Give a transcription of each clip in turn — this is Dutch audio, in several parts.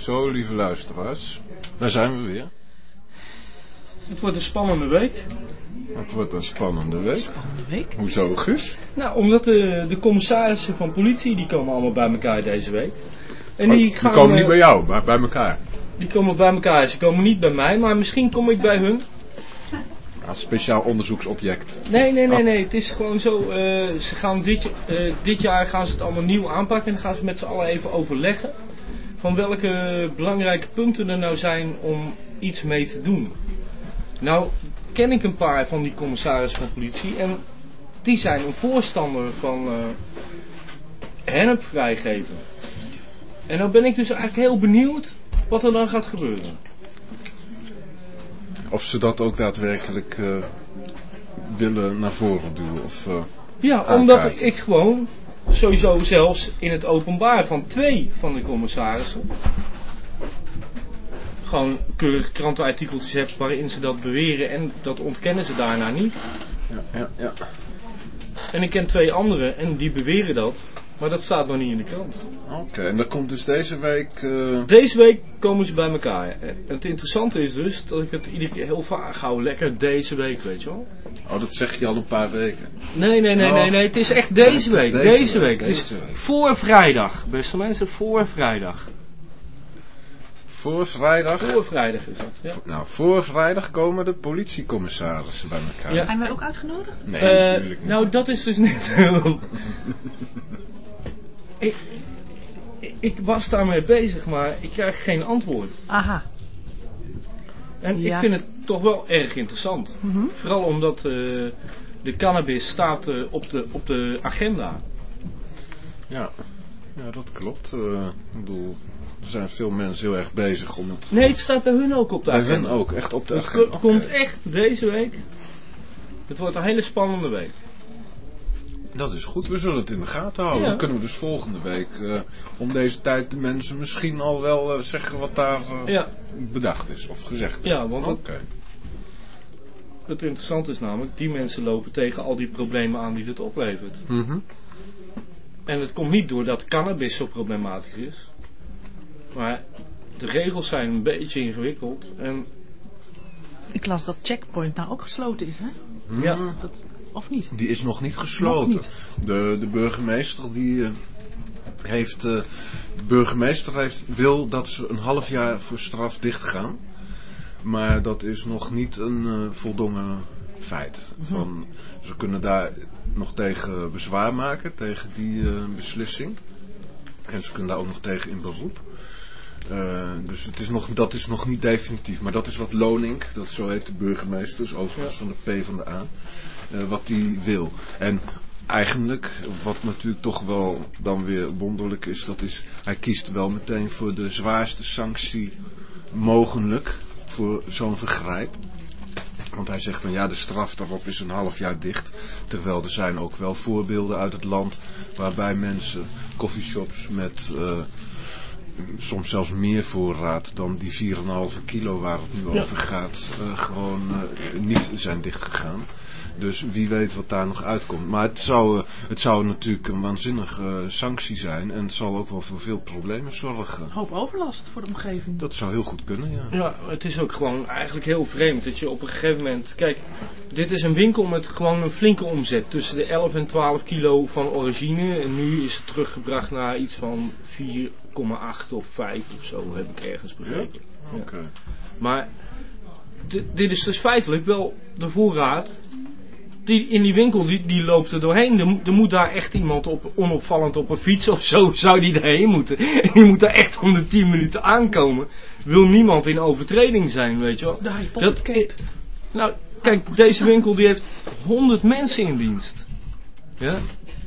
Zo, lieve luisteraars. Daar zijn we weer. Het wordt een spannende week. Het wordt een spannende week. Spannende week? Hoezo, Gus? Nou, omdat de, de commissarissen van politie, die komen allemaal bij elkaar deze week. En die, oh, gaan, die komen niet bij jou, maar bij elkaar. Die komen bij elkaar. Ze komen niet bij mij, maar misschien kom ik bij hun. Als speciaal onderzoeksobject. Nee, nee, nee, oh. nee. Het is gewoon zo. Uh, ze gaan dit, uh, dit jaar gaan ze het allemaal nieuw aanpakken. En dan gaan ze met z'n allen even overleggen van welke belangrijke punten er nou zijn om iets mee te doen. Nou ken ik een paar van die commissarissen van politie en die zijn een voorstander van uh, hennep vrijgeven. En nou ben ik dus eigenlijk heel benieuwd wat er dan gaat gebeuren. Of ze dat ook daadwerkelijk uh, willen naar voren duwen of uh, Ja, omdat ik gewoon sowieso zelfs in het openbaar van twee van de commissarissen gewoon keurige krantenartikeltjes hebt waarin ze dat beweren en dat ontkennen ze daarna niet. Ja, ja, ja. En ik ken twee anderen en die beweren dat, maar dat staat nog niet in de krant. Oké, en dan komt dus deze week... eh, Deze week komen ze bij elkaar. En het interessante is dus dat ik het iedere keer heel vaag hou. Lekker deze week, weet je wel. Oh, dat zeg je al een paar weken. Nee, nee, nee, Oh. nee, nee. Het is echt deze week. deze Deze, week, week. Het is deze week. voor vrijdag, beste mensen. Voor vrijdag. Voor vrijdag... Voor vrijdag is dat. Ja. Nou, voor vrijdag komen de politiecommissarissen bij elkaar. Ja. Zijn wij ook uitgenodigd? Nee, Eh, natuurlijk niet. nou, dat is dus net zo. ik, ik- was daarmee bezig, maar ik krijg geen antwoord. Aha. En Ja. ik vind het toch wel erg interessant. Mhm. Vooral omdat eh, de cannabis staat eh, op, de, op de agenda. Ja. ja, dat klopt. Eh, ik bedoel, er zijn veel mensen heel erg bezig om het... Nee, het staat bij hun ook op de Bij agenda. hen ook, echt op de Het agenda. Oké. komt echt deze week. Het wordt een hele spannende week. Dat is goed, we zullen het in de gaten houden. Ja. Dan kunnen we dus volgende week eh, om deze tijd de mensen misschien al wel eh, zeggen wat daar eh, Ja, bedacht is of gezegd is. ja want het, het interessante is namelijk, die mensen lopen tegen al die problemen aan die het oplevert. Mhm. En het komt niet doordat cannabis zo problematisch is. Maar de regels zijn een beetje ingewikkeld. En Ik las dat Checkpoint nou ook gesloten is, hè? ja. Dat, of niet? Die is nog niet gesloten. Nog De, de burgemeester die eh, heeft, eh, de burgemeester heeft, wil dat ze een half jaar voor straf dicht gaan. Maar dat is nog niet een eh, voldongen feit. Van, ze kunnen daar nog tegen bezwaar maken, tegen die beslissing. En ze kunnen daar ook nog tegen in beroep. Dus het is nog, dat is nog niet definitief. Maar dat is wat Lonink, dat zo heet de burgemeester, is overigens Ja. van de P van de A, wat die wil. En eigenlijk, wat natuurlijk toch wel dan weer wonderlijk is, dat is, hij kiest wel meteen voor de zwaarste sanctie mogelijk voor zo'n vergrijp. Want hij zegt van ja, de straf daarop is een half jaar dicht. Terwijl er zijn ook wel voorbeelden uit het land waarbij mensen coffeeshops met eh, soms zelfs meer voorraad dan die 4,5 kilo waar het nu over gaat, eh, gewoon eh, niet zijn dichtgegaan. Dus wie weet wat daar nog uitkomt. Maar het zou, eh, het zou natuurlijk een waanzinnige sanctie zijn. En het zal ook wel voor veel problemen zorgen. Een hoop overlast voor de omgeving. Dat zou heel goed kunnen, ja. ja, het is ook gewoon eigenlijk heel vreemd dat je op een gegeven moment... Kijk, dit is een winkel met gewoon een flinke omzet. Tussen de 11 en 12 kilo van origine. En nu is het teruggebracht naar iets van 4,8 of 5 of zo, heb ik ergens begrepen. Ja. Oké. Maar di- dit is dus feitelijk wel de voorraad. Die, in die winkel die, die loopt er doorheen. Er, moet- er moet daar echt iemand op, onopvallend op een fiets of zo zou die daarheen moeten. En die moet daar echt om de 10 minuten aankomen. Wil niemand in overtreding zijn, weet je wel. De Harry Potter Dat- cape. Nou, kijk, deze winkel die heeft 100 mensen in dienst. Ja?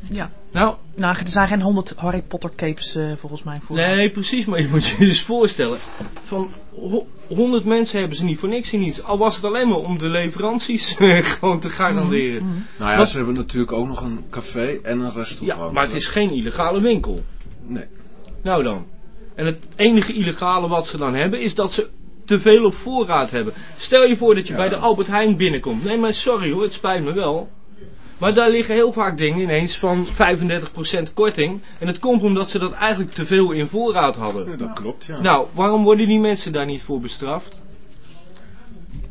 Ja. Nou, Nou, er zijn geen 100 Harry Potter capes eh, volgens mij. Voor Nee, precies, maar je moet je dus voorstellen. Van ho- 100 mensen hebben ze niet voor niks in iets. Al was het alleen maar om de leveranties eh, gewoon te garanderen. Mhm. Nou ja, ze hebben natuurlijk ook nog een café en een restaurant. Ja, maar het is geen illegale winkel. Nee. Nou dan. En het enige illegale wat ze dan hebben is dat ze te veel op voorraad hebben. Stel je voor dat je Ja. bij de Albert Heijn binnenkomt. Nee, maar sorry hoor, het spijt me wel. Maar daar liggen heel vaak dingen ineens van 35% korting. En het komt omdat ze dat eigenlijk te veel in voorraad hadden. Ja, dat klopt, ja. Nou, waarom worden die mensen daar niet voor bestraft?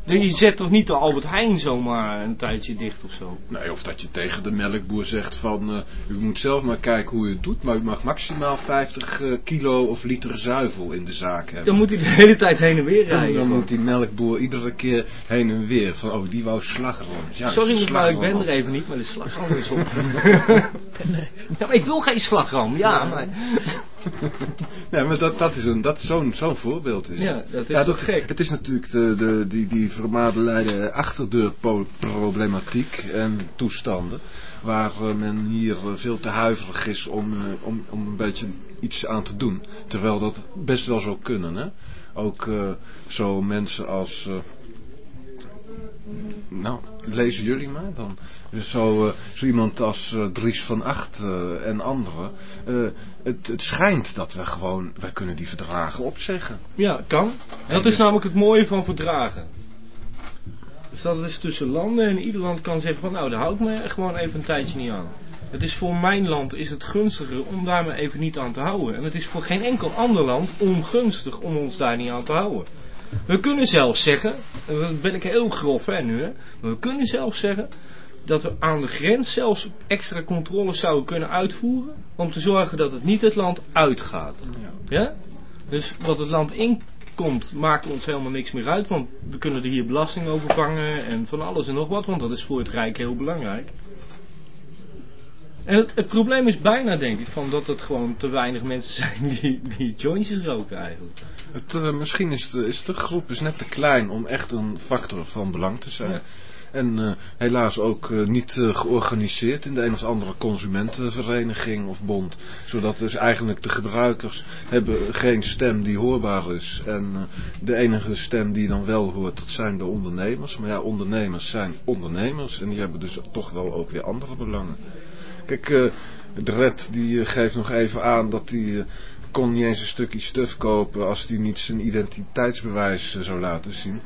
Je zet toch niet de Albert Heijn zomaar een tijdje dicht of zo? Nee, of dat je tegen de melkboer zegt van... eh, u moet zelf maar kijken hoe u het doet... maar u mag maximaal 50 eh, kilo of liter zuivel in de zaak hebben. Dan moet hij de hele tijd heen en weer En rijden. dan moet die melkboer iedere keer heen en weer. Van, oh, die wou slagroom. Ja, Sorry mevrouw, ik ben er even niet, maar de slagroom is op. ja, maar ik wil geen slagroom, ja, maar... Nee, maar dat, dat is, een, dat is zo'n zo'n voorbeeld. Is. Ja, dat is ja, toch gek? Het is natuurlijk de, de, die, die vermadeleide achterdeurproblematiek en toestanden. Waar eh, men hier eh, veel te huiverig is om, eh, om, om een beetje iets aan te doen. Terwijl dat best wel zou kunnen. Hè? Ook zo mensen als... Nou, lezen jullie maar dan. Zo, uh, zo iemand als uh, Dries van Acht uh, en anderen. het, het schijnt dat we gewoon, wij kunnen die verdragen opzeggen. Ja, kan. En dat is dus... namelijk het mooie van verdragen. Dus dat is tussen landen en ieder land kan zeggen van nou, daar hou ik me gewoon even een tijdje niet aan. Het is voor mijn land is het gunstiger om daar me even niet aan te houden. En het is voor geen enkel ander land ongunstig om ons daar niet aan te houden. We kunnen zelfs zeggen, en dat ben ik heel grof hè, nu, hè, maar we kunnen zelfs zeggen dat we aan de grens zelfs extra controles zouden kunnen uitvoeren om te zorgen dat het niet het land uitgaat. Ja? Dus wat het land inkomt maakt ons helemaal niks meer uit, want we kunnen er hier belasting over vangen en van alles en nog wat, want dat is voor het Rijk heel belangrijk. En het, het, probleem is bijna, denk ik, van dat het gewoon te weinig mensen zijn die, die jointjes roken eigenlijk. Het, uh, misschien is de, is de groep is net te klein om echt een factor van belang te zijn. En uh, helaas ook uh, niet uh, georganiseerd in de een of andere consumentenvereniging of bond. Zodat dus eigenlijk de gebruikers hebben geen stem die hoorbaar is. En de enige stem die dan wel hoort, dat zijn de ondernemers. Maar ja, ondernemers zijn ondernemers en die hebben dus toch wel ook weer andere belangen. Kijk, de red die geeft nog even aan dat uh, kon niet eens een stukje stuf kopen als hij niet zijn identiteitsbewijs zou laten zien.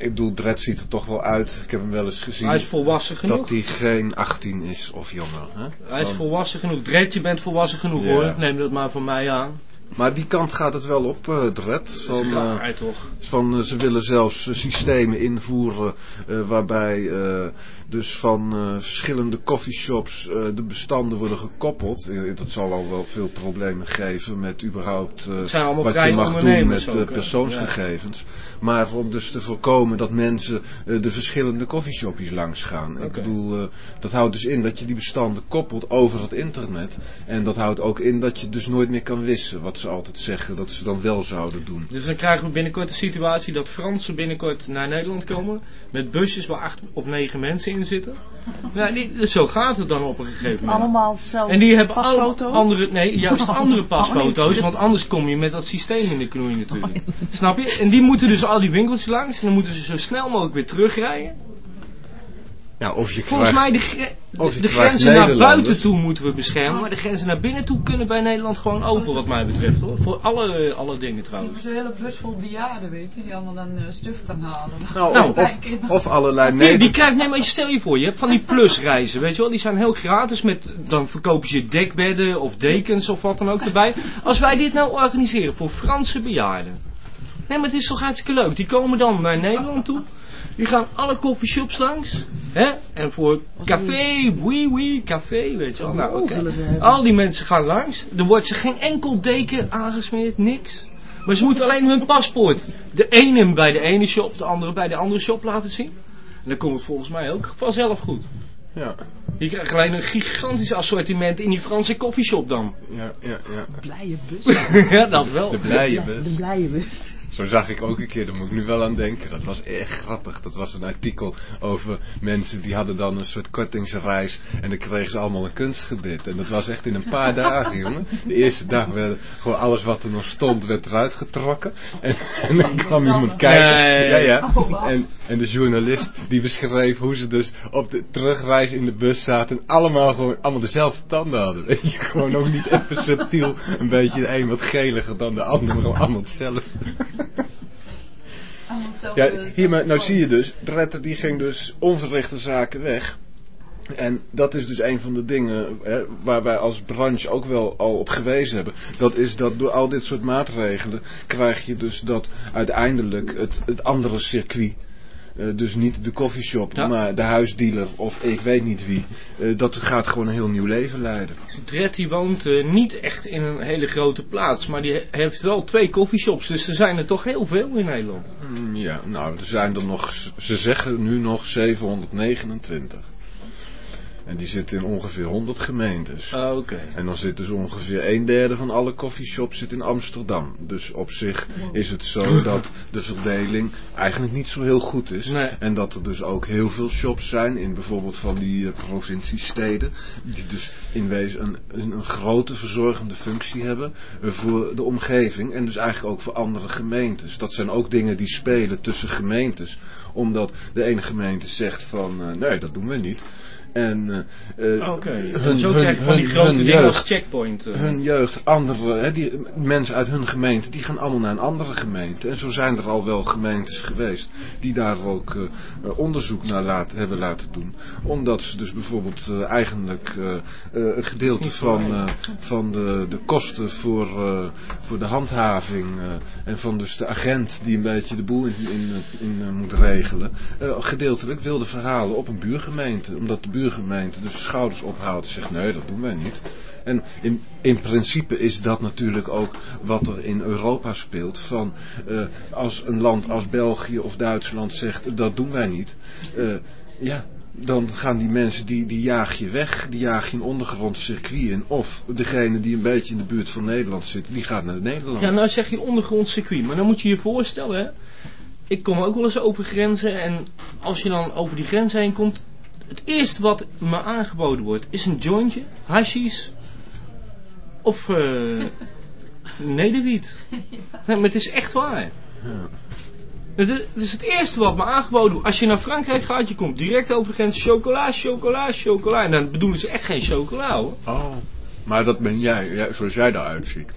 Ik bedoel, Dred ziet er toch wel uit. Ik heb hem wel eens gezien. Hij is volwassen genoeg. Dat hij geen 18 is of jonger. Hè? Hij is volwassen genoeg. Dred, je bent volwassen genoeg hoor. Neem dat maar van mij aan. Maar die kant gaat het wel op, uh, Dred. Van, uh, toch. van uh, ze willen zelfs systemen invoeren waarbij dus van verschillende coffeeshops de bestanden worden gekoppeld. dat zal al wel veel problemen geven met überhaupt wat je mag doen met ook, persoonsgegevens. Ja. Maar om dus te voorkomen dat mensen de verschillende coffeeshopjes langs gaan. Okay. Ik bedoel, dat houdt dus in dat je die bestanden koppelt over het internet. En dat houdt ook in dat je dus nooit meer kan wissen wat ze altijd zeggen dat ze dan wel zouden doen. Dus dan krijgen we binnenkort de situatie dat Fransen binnenkort naar Nederland komen met busjes waar acht of negen mensen in zitten. Ja, die, zo gaat het dan op een gegeven moment. Allemaal zo. En die hebben allemaal andere, nee, juist andere pasfoto's, want anders kom je met dat systeem in de knoei natuurlijk. Snap je? En die moeten dus al die winkels langs en dan moeten ze zo snel mogelijk weer terugrijden. Ja, of je Volgens mij de, gre de, de grenzen naar buiten toe moeten we beschermen. Maar de grenzen naar binnen toe kunnen bij Nederland gewoon open wat mij betreft hoor. Voor alle, alle dingen trouwens. Zo'n hele bus vol bejaarden weet je. Die allemaal dan uh, stuf gaan halen. Nou, nou of, of, allerlei nee, die krijgt, nee maar stel je voor. Je hebt van die plusreizen weet je wel. Die zijn heel gratis met, dan verkopen ze dekbedden of dekens of wat dan ook erbij. Als wij dit nou organiseren voor Franse bejaarden. Nee maar het is toch hartstikke leuk. Die komen dan naar Nederland toe. Die gaan alle coffeeshops langs. Hè? En voor café, oui oui, café, weet je wel. Nou, okay. Al die mensen gaan langs. Er wordt ze geen enkel deken aangesmeerd, niks. Maar ze moeten alleen hun paspoort. De ene bij de ene shop, de andere bij de andere shop laten zien. En dan komt het volgens mij ook vanzelf goed. Ja. Je krijgt alleen een gigantisch assortiment in die Franse koffieshop dan. Ja, ja, ja. Blije bus. ja, dat wel. De blije bus. De blije bus. Zo zag ik ook een keer, daar moet ik nu wel aan denken. Dat was echt grappig. Dat was een artikel over mensen die hadden dan een soort kortingsreis. En dan kregen ze allemaal een kunstgebit. En dat was echt in een paar dagen, jongen. De eerste dag werd gewoon alles wat er nog stond, werd eruit getrokken. En, en dan kwam iemand kijken. Ja, ja. En, en de journalist die beschreef hoe ze dus op de terugreis in de bus zaten. En allemaal gewoon allemaal dezelfde tanden hadden. Weet je, gewoon ook niet even subtiel. Een beetje de een wat geliger dan de ander, maar gewoon allemaal hetzelfde. Ja, hier maar, nou zie je dus, Drette die ging dus onverrichte zaken weg. En dat is dus een van de dingen hè, waar wij als branche ook wel al op gewezen hebben. Dat is dat door al dit soort maatregelen krijg je dus dat uiteindelijk het, het andere circuit uh, dus niet de coffeeshop, ja. maar de huisdealer of ik weet niet wie. Uh, dat gaat gewoon een heel nieuw leven leiden. Dred die woont uh, niet echt in een hele grote plaats, maar die heeft wel twee coffeeshops. Dus er zijn er toch heel veel in Nederland. Mm, ja, nou er zijn er nog, ze zeggen nu nog 729. En die zitten in ongeveer 100 gemeentes. Ah, Oké. En dan zit dus ongeveer een derde van alle coffeeshops zit in Amsterdam. Dus op zich is het zo dat de verdeling eigenlijk niet zo heel goed is. Nee. En dat er dus ook heel veel shops zijn in bijvoorbeeld van die eh, provinciesteden. Die dus in wezen een, een, een grote verzorgende functie hebben eh, voor de omgeving. En dus eigenlijk ook voor andere gemeentes. Dat zijn ook dingen die spelen tussen gemeentes. Omdat de ene gemeente zegt van eh, nee dat doen we niet. En eh, eh, Oké. hun- Zo hun- van die grote hun dingen als checkpoint. eh. hun jeugd, andere, hè, die, mensen uit hun gemeente, die gaan allemaal naar een andere gemeente. En zo zijn er al wel gemeentes geweest die daar ook eh, eh, onderzoek naar laten, hebben laten doen. Omdat ze dus bijvoorbeeld eh, eigenlijk eh, eh, een gedeelte van, eh, van de, de kosten voor, eh, voor de handhaving eh, en van dus de agent die een beetje de boel in, in, in eh, moet regelen, eh, gedeeltelijk wilde verhalen op een buurgemeente. Omdat de buurgemeente dus schouders ophaalt en zegt nee dat doen wij niet. En in, in principe is dat natuurlijk ook wat er in Europa speelt. Van eh, als een land als België of Duitsland zegt dat doen wij niet. eh, ja, dan gaan die mensen die, die jaag je weg. Die jaag je een ondergrond circuit in. Of degene die een beetje in de buurt van Nederland zit, die gaat naar Nederland. Ja, nou zeg je ondergronds circuit, maar dan moet je je voorstellen, hè. Ik kom ook wel eens over grenzen en als je dan over die grens heen komt, het eerste wat me aangeboden wordt is een jointje, hashies of eh nederwiet. Nee, maar het is echt waar. Ja. Het is, het eerste wat me aangeboden wordt. Als je naar Frankrijk gaat, je komt direct over de grens chocola, chocola, chocola. En dan bedoelen ze echt geen chocola hoor. Oh, maar dat ben jij, zoals jij eruit ziet.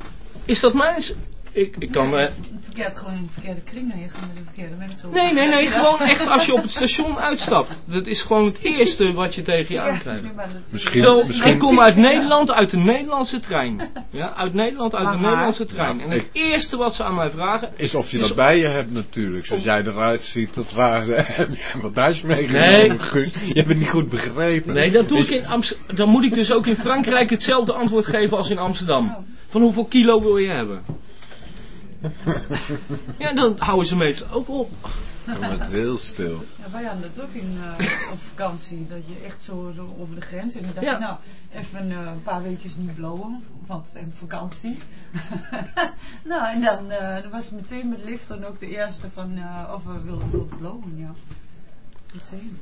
Is dat mijn... Ik, ik kan... Verkeerd, gewoon in de verkeerde kring. Nee, je gaat met de verkeerde mensen. Nee, nee, nee, gewoon echt als je op het station uitstapt. Dat is gewoon het eerste wat je tegen je aankrijgt. Misschien- Zo, misschien- ik kom uit Nederland, uit een Nederlandse trein. Ja, uit Nederland, uit waar? Nederlandse trein. En het eerste wat ze aan mij vragen... Is of je dat bij je hebt natuurlijk. Zoals jij eruit ziet, dat waren... Heb jij wat Duits meegenomen, Nee. Je hebt het niet goed begrepen. Nee, dat doe ik in Amsterdam. Dan moet ik dus ook in Frankrijk hetzelfde antwoord geven als in Amsterdam. Van hoeveel kilo wil je hebben? Ja, dan houden ze meestal ook op. Dan wordt het heel stil. Ja, wij hadden het ook in, eh, op vakantie, dat je echt zo, zo over de grens en dan dacht Ja. je, nou, even eh, een paar weekjes niet blowen, want even vakantie. nou, en dan, eh, dan was het meteen met lift dan ook de eerste van, eh, of we wilden, wilden blowen, ja. Meteen.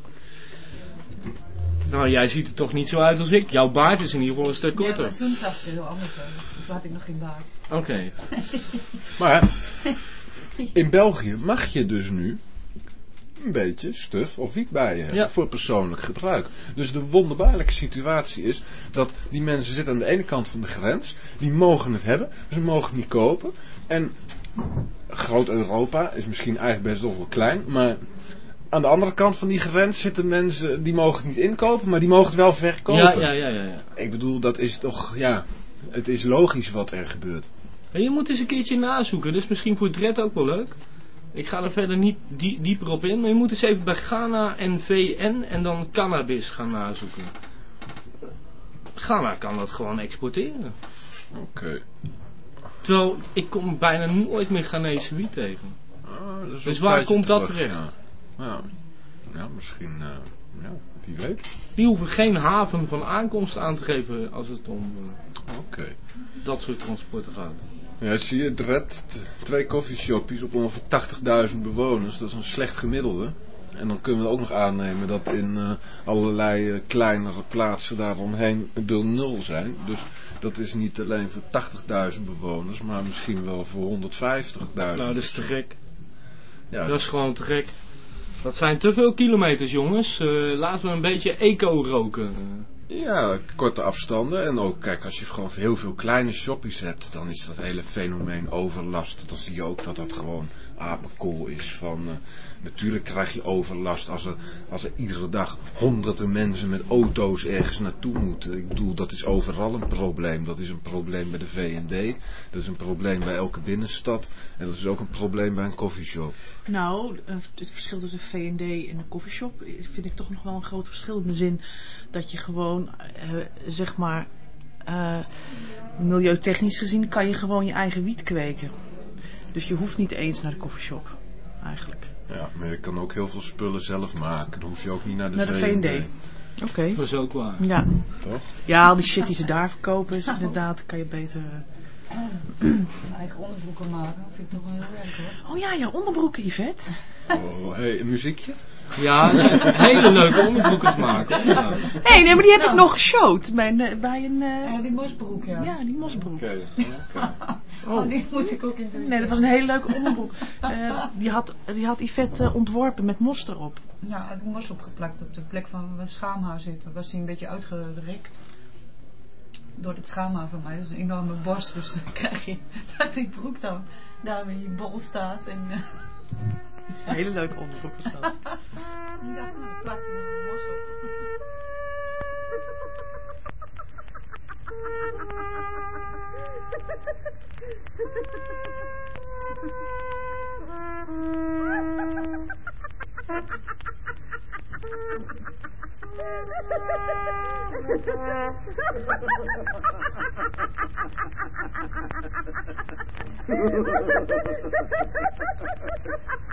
Nou, jij ziet er toch niet zo uit als ik. Jouw baard is in ieder geval een stuk Ja, korter. maar toen zag het er heel anders uit. Toen had ik nog geen baard. Oké. Maar in België mag je dus nu een beetje stuf of wiet bij je hebben Ja. voor persoonlijk gebruik. Dus de wonderbaarlijke situatie is dat die mensen zitten aan de ene kant van de grens, die mogen het hebben, ze mogen het niet kopen. En groot Europa is misschien eigenlijk best wel wel klein, maar aan de andere kant van die grens zitten mensen die mogen het niet inkopen, maar die mogen het wel verkopen. Ja, ja, ja, ja, ja. Ik bedoel, dat is toch, ja, het is logisch wat er gebeurt. En je moet eens een keertje nazoeken. Dat is misschien voor Dred ook wel leuk. Ik ga er verder niet die- dieper op in. Maar je moet eens even bij Ghana en VN en dan cannabis gaan nazoeken. Ghana kan dat gewoon exporteren. Oké. Terwijl ik kom bijna nooit meer Ghanese wiet tegen. Ah, Dus waar komt dat terecht? Ja, ja. ja misschien, eh, ja, wie weet. Die hoeven geen haven van aankomst aan te geven als het om eh, dat soort transporten gaat. Ja, zie je, Dred, twee koffieshoppies op ongeveer 80.000 bewoners, dat is een slecht gemiddelde. En dan kunnen we ook nog aannemen dat in eh, allerlei kleinere plaatsen daaromheen de nul zijn. Dus dat is niet alleen voor 80.000 bewoners, maar misschien wel voor 150.000. Nou, dat is te gek. ja, Dat is gewoon te gek. Dat zijn te veel kilometers, jongens. Eh, laten we een beetje eco roken. Ja, korte afstanden. En ook, kijk, als je gewoon heel veel kleine shoppies hebt, dan is dat hele fenomeen overlast. Dan zie je ook dat dat gewoon apenkool is. Van, eh, natuurlijk krijg je overlast als er, als er iedere dag honderden mensen met auto's ergens naartoe moeten. Ik bedoel, dat is overal een probleem. Dat is een probleem bij de V&D. Dat is een probleem bij elke binnenstad. En dat is ook een probleem bij een koffieshop. Nou, eh, het verschil tussen V&D en een koffieshop is- vind ik toch nog wel een groot verschil. In de zin dat je gewoon, eh, zeg maar, eh, milieutechnisch gezien kan je gewoon je eigen wiet kweken. Dus je hoeft niet eens naar de koffieshop, eigenlijk. Ja, maar je kan ook heel veel spullen zelf maken. Dan hoef je ook niet naar de, Naar de V&D. V&D. Oké. Dat is ook waar. Ja. Toch? ja, al die shit die ze daar verkopen is inderdaad, kan je beter... Eigen onderbroeken maken. Vind ik toch wel heel leuk hoor. Oh ja, ja, onderbroeken Yvette. Oh, hey, een muziekje? Ja, hele leuke onderbroeken maken. Ja. Nee, nee, maar die heb ik nog geshowd bij een... Bij een eh, Ja, die mosbroek ja. ja, die mosbroek. Oké. Oh, die moet ik ook in doen. Nee, dat was een hele leuke onderbroek. Eh, die, had, die had Yvette eh, ontworpen met mos erop. Ja, had ik mos opgeplakt op de plek van waar het schaamhaar zit. Dan was hij een beetje uitgerekt. Door het schaamhaar van mij. Dat is een enorme borst. Dus dan krijg je dat die broek dan daar in je bol staat. En eh, Een hele leuke onderbroek was dat. plak je mos op.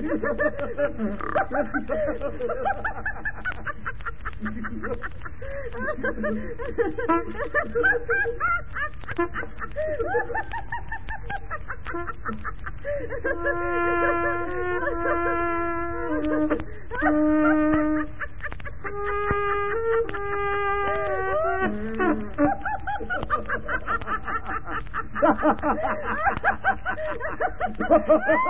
Ha ha ha ha ha!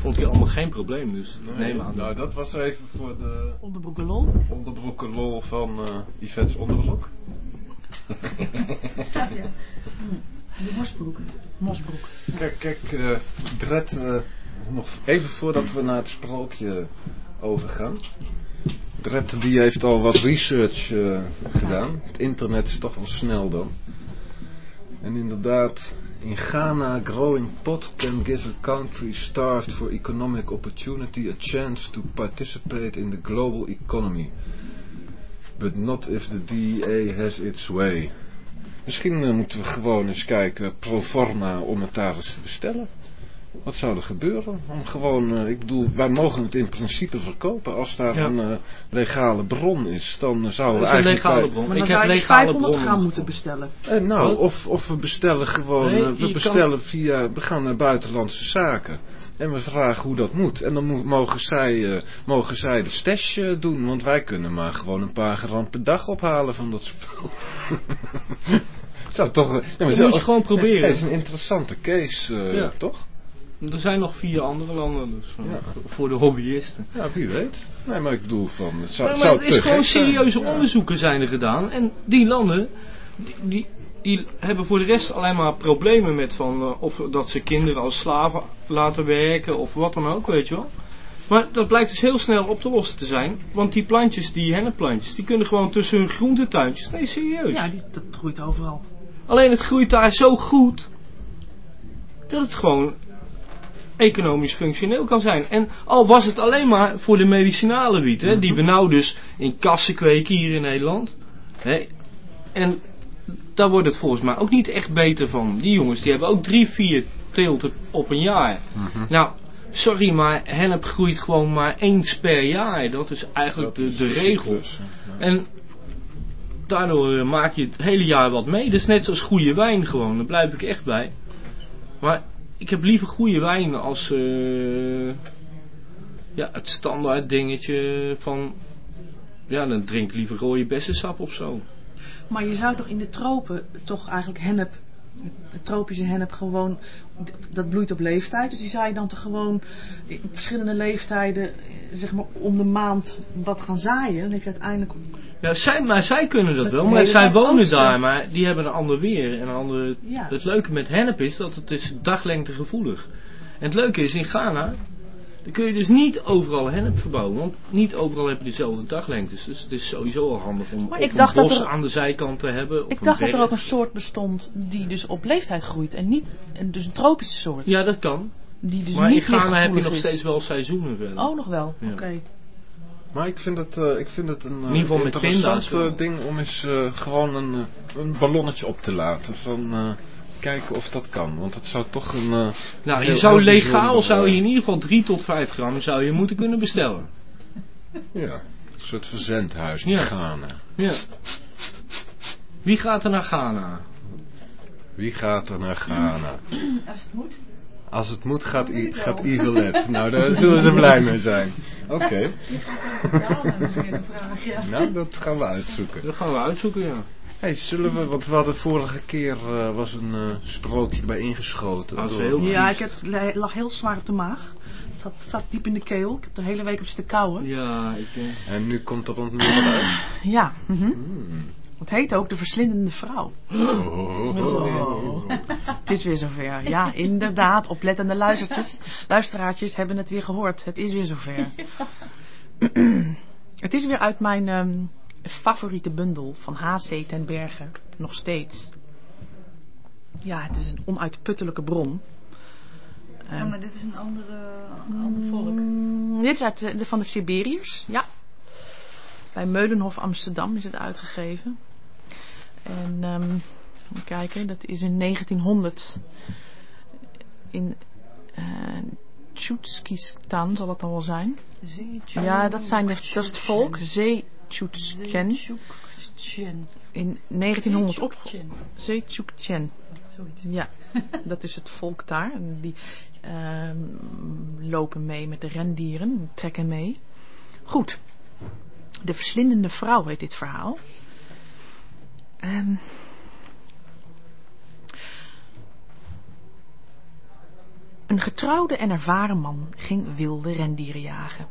Vond hij allemaal geen probleem, dus ik neem aan. Nou, dat was even voor de Onderbroeken lol. onderbroeken lol van eh Yvette's onderbroek. De mosbroek. Mosbroek. Kijk, kijk, eh Dred, eh, nog even voordat we naar het sprookje overgaan. Dred die heeft al wat research eh, gedaan. Het internet is toch wel snel dan. En inderdaad, in Ghana, growing pot can give a country starved for economic opportunity a chance to participate in the global economy. But not if the DEA has its way. Misschien eh, moeten we gewoon eens kijken, pro forma, om het daar eens te bestellen. Wat zou er gebeuren? Om gewoon, eh, ik bedoel, wij mogen het in principe verkopen. Als daar Ja. een eh, legale bron is, dan zouden Dat we is een eigenlijk... legale bij- bron. Maar Ik dan heb zou je legale 500 bronnen. gram moeten bestellen. Eh, nou, of, of we bestellen gewoon, Nee, we kan- bestellen via, we gaan naar buitenlandse zaken. En we vragen hoe dat moet. En dan mo- mogen zij, eh, mogen zij de stash doen. Want wij kunnen maar gewoon een paar gram per dag ophalen van dat spul. Zou toch... ja, maar Dat moet je gewoon proberen. Het is een interessante case, eh, Ja. toch? Er zijn nog vier andere landen, dus eh, Ja. voor de hobbyisten. Ja, wie weet. Nee, maar ik bedoel van, het zou, het zou maar het is gewoon serieuze Ja. onderzoeken zijn er gedaan. En die landen, die, die, die hebben voor de rest alleen maar problemen met van, eh, of dat ze kinderen als slaven laten werken of wat dan ook, weet je wel. Maar dat blijkt dus heel snel op te lossen te zijn. Want die plantjes, die hennepplantjes, die kunnen gewoon tussen hun groentetuintjes. Nee, serieus. Ja, die, dat groeit overal. Alleen het groeit daar zo goed. Dat het gewoon economisch functioneel kan zijn. En al was het alleen maar voor de medicinale wiet. Hè, die we nou dus in kassen kweken hier in Nederland. Hè, en daar wordt het volgens mij ook niet echt beter van. Die jongens die hebben ook drie, vier teelten op een jaar. Nou, sorry, maar hennep groeit gewoon maar eens per jaar. Dat is eigenlijk Dat de, de regel. cyclus, ja. En daardoor eh, maak je het hele jaar wat mee. Dat is net zoals goede wijn gewoon. Daar blijf ik echt bij. Maar ik heb liever goede wijn als eh, ja, het standaard dingetje van... Ja, dan drink ik liever rode bessensap of zo. Maar je zou toch in de tropen toch eigenlijk hennep, het tropische hennep gewoon, dat- bloeit op leeftijd. Dus die zou je dan toch gewoon in verschillende leeftijden, eh, zeg maar om de maand wat gaan zaaien. Dan heb je uiteindelijk, Ja, zij, maar zij kunnen dat wel. Maar zij wonen daar, maar die hebben een ander weer. En een andere... Ja. Het leuke met hennep is dat het is daglengte gevoelig. En het leuke is in Ghana, dan kun je dus niet overal hennep verbouwen. Want niet overal heb je dezelfde daglengtes. Dus het is sowieso al handig om Maar ik een dacht dat er- aan de zijkant te hebben. Ik dacht dat er ook een soort bestond die dus op leeftijd groeit. En niet, en dus een tropische soort. Ja, dat kan. Die dus maar in niet Ghana heb je nog is. steeds wel seizoenen verder. Oh, nog wel. Ja. Oké. Maar ik vind het, eh, ik vind het een In met interessant eh, ding om eens eh, gewoon een, een ballonnetje op te laten. Van, eh, kijken of dat kan. Want het zou toch een... eh, Nou, je zou legaal zou je in ieder geval 3 tot 5 gram zou je moeten kunnen bestellen. Ja, een soort verzendhuis in Ja. Ghana. Ja. Wie gaat er naar Ghana? Wie gaat er naar Ghana? Als het moet. Als het moet gaat, I- gaat Eaglet. Nou, daar zullen ze blij mee zijn. Oké, Ja, dat is weer de vraag, ja. nou dat gaan we uitzoeken. Dat gaan we uitzoeken, ja. Hey, zullen we, want we hadden vorige keer eh, was een eh, sprookje bij ingeschoten. Dat is door- heel- Ja, ik heb, lag heel zwaar op de maag. Het zat, zat diep in de keel. Ik heb de hele week op zitten kauwen. Ja, ik... eh, En nu komt er ontnieuw wat uit. Ja. mhm. Hmm. Het heet ook de verslindende vrouw. Oh. Het is weer zover. Ja, inderdaad. Oplettende luistertjes, luisteraartjes hebben het weer gehoord. Het is weer zover. Het is weer uit mijn ehm, favoriete bundel van H.C. ten Berge. Nog steeds. Ja, het is een onuitputtelijke bron. Ja, Ehm, maar dit is een andere, een ander volk. Mm, Dit is uit de, de- van de Siberiërs, ja. Bij Meulenhof Amsterdam is het uitgegeven. En even kijken, dat is in 1900 in uh, zal het dan wel zijn. Ja, dat, zijn de, dat is het volk. Zeetjoekchen. In 1900 op... Zoiets. Ja, dat is het volk daar. En die ehm, lopen mee met de rendieren, trekken mee. Goed. De verslindende vrouw heet dit verhaal. Ehm. een getrouwde en ervaren man ging wilde rendieren jagen.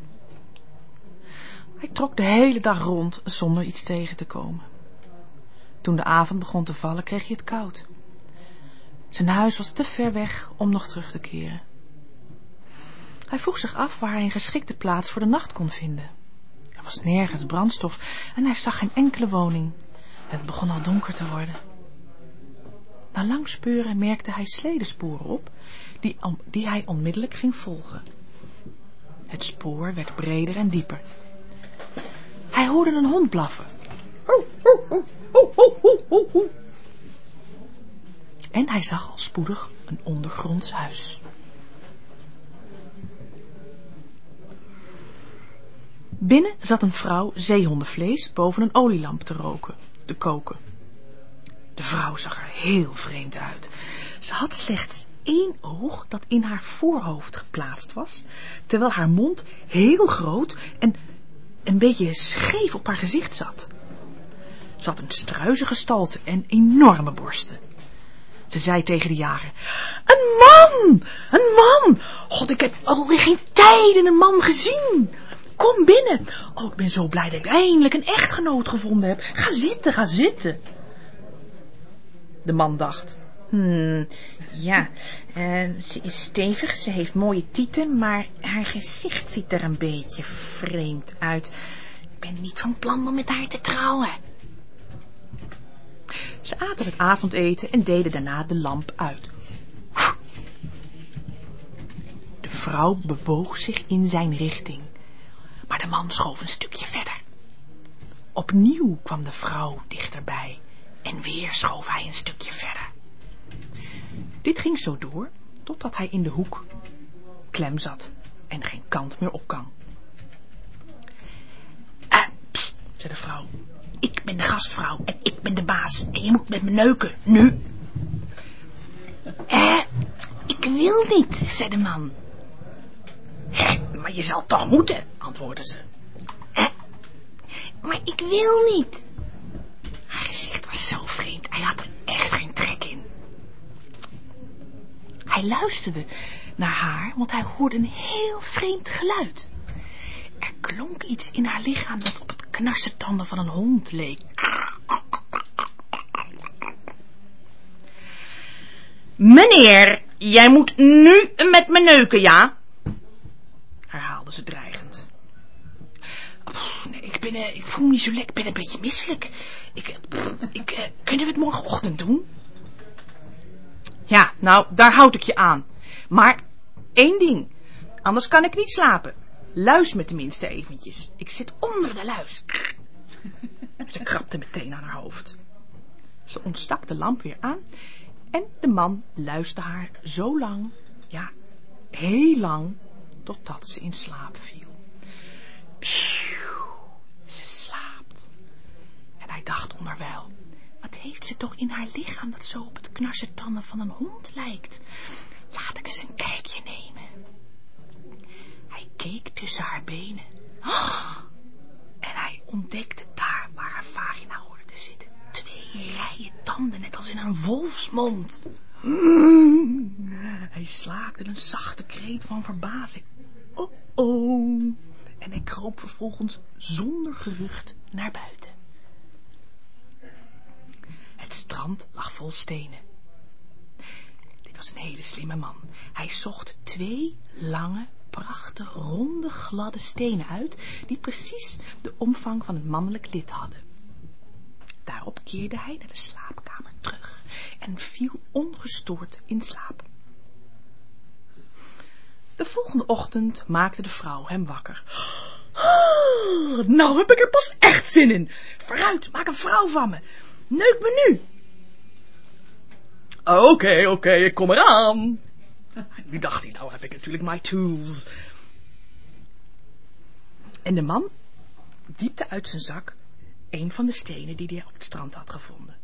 Hij trok de hele dag rond zonder iets tegen te komen. Toen de avond begon te vallen kreeg hij het koud. Zijn huis was te ver weg om nog terug te keren. Hij vroeg zich af waar hij een geschikte plaats voor de nacht kon vinden. Er was nergens brandstof en hij zag geen enkele woning. Het begon al donker te worden. Na lang speuren merkte hij sledesporen op, die, die hij onmiddellijk ging volgen. Het spoor werd breder en dieper. Hij hoorde een hond blaffen. En hij zag al spoedig een ondergronds huis. Binnen zat een vrouw zeehondenvlees boven een olielamp te roken, te koken. De vrouw zag er heel vreemd uit. Ze had slechts één oog dat in haar voorhoofd geplaatst was, terwijl haar mond heel groot en een beetje scheef op haar gezicht zat. Ze had een struise gestalte en enorme borsten. Ze zei tegen de jager, een man, een man. God, ik heb alweer geen tijden een man gezien. Kom binnen. Oh, ik ben zo blij dat ik eindelijk een echtgenoot gevonden heb. Ga zitten, ga zitten. De man dacht, hmm, Ja, eh, ze is stevig, ze heeft mooie tieten, maar haar gezicht ziet er een beetje vreemd uit. Ik ben niet van plan om met haar te trouwen. Ze aten het avondeten en deden daarna de lamp uit. De vrouw bewoog zich in zijn richting, maar de man schoof een stukje verder. Opnieuw kwam de vrouw dichterbij en weer schoof hij een stukje verder. Dit ging zo door, totdat hij in de hoek klem zat en geen kant meer op kan. Eh, zei de vrouw. Ik ben de gastvrouw en ik ben de baas en je moet met me neuken, nu. Eh, ik wil niet, zei de man. Hè, maar je zal toch moeten, antwoordde ze. Eh, maar ik wil niet. Haar gezicht was zo vreemd, hij had er echt geen trek in. Hij luisterde naar haar, want hij hoorde een heel vreemd geluid. Er klonk iets in haar lichaam dat op het knarsetanden van een hond leek. Meneer, jij moet nu met me neuken, ja? Ze dreigend. Pff, nee, ik, ben, eh, ik voel me niet zo lekker, ik ben een beetje misselijk. Ik, eh, ik, eh, kunnen we het morgenochtend doen? Ja, nou, daar houd ik je aan. Maar één ding, anders kan ik niet slapen. Luis me tenminste eventjes. Ik zit onder de luis. Ze krabde meteen aan haar hoofd. Ze ontstak de lamp weer aan en de man luisterde haar zo lang, ja, heel lang, totdat ze in slaap viel. Pschuw, ze slaapt. En hij dacht onderwijl, wat heeft ze toch in haar lichaam dat zo op het knarsetanden van een hond lijkt? Laat ik eens een kijkje nemen. Hij keek tussen haar benen. En hij ontdekte daar waar haar vagina hoorde te zitten. Twee rijen tanden, net als in een wolfsmond. Hij slaakte een zachte kreet van verbazing. Oh, oh. En hij kroop vervolgens zonder gerucht naar buiten. Het strand lag vol stenen. Dit was een hele slimme man. Hij zocht twee lange, prachtig ronde, gladde stenen uit, die precies de omvang van het mannelijk lid hadden. Daarop keerde hij naar de slaapkamer terug en viel ongestoord in slaap. De volgende ochtend maakte de vrouw hem wakker. "Ah, Nou heb ik er pas echt zin in. Vooruit, maak een vrouw van me. Neuk me nu. Oké, oké, ik kom eraan. Nu dacht hij, nou heb ik natuurlijk my tools. En de man diepte uit zijn zak een van de stenen die hij op het strand had gevonden.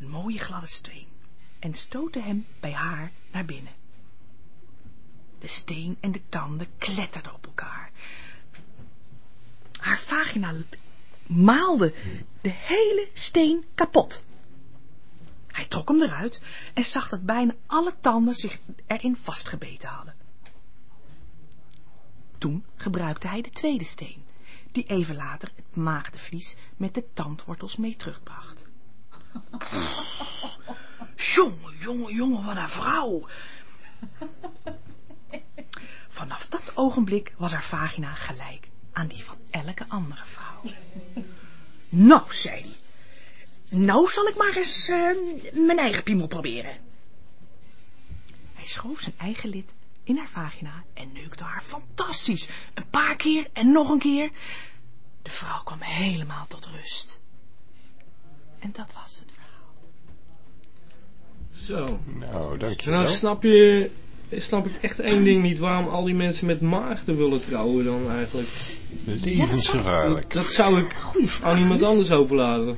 Een mooie gladde steen. En stootte hem bij haar naar binnen. De steen en de tanden kletterden op elkaar. Haar vagina maalde de hele steen kapot. Hij trok hem eruit en zag dat bijna alle tanden zich erin vastgebeten hadden. Toen gebruikte hij de tweede steen, die even later het maagdenvlies met de tandwortels mee terugbracht. Jongen, jongen, jongen, wat een vrouw! Vanaf dat ogenblik was haar vagina gelijk aan die van elke andere vrouw. Nou, zei hij, nou zal ik maar eens eh, mijn eigen piemel proberen. Hij schoof zijn eigen lid in haar vagina en neukte haar fantastisch. Een paar keer en nog een keer. De vrouw kwam helemaal tot rust. En dat was het verhaal. Zo. Nou, dankjewel. Nou snap je, snap ik echt één ding niet waarom al die mensen met maagden willen trouwen dan eigenlijk. Levensgevaarlijk. Dat zou ik aan iemand anders overlaten.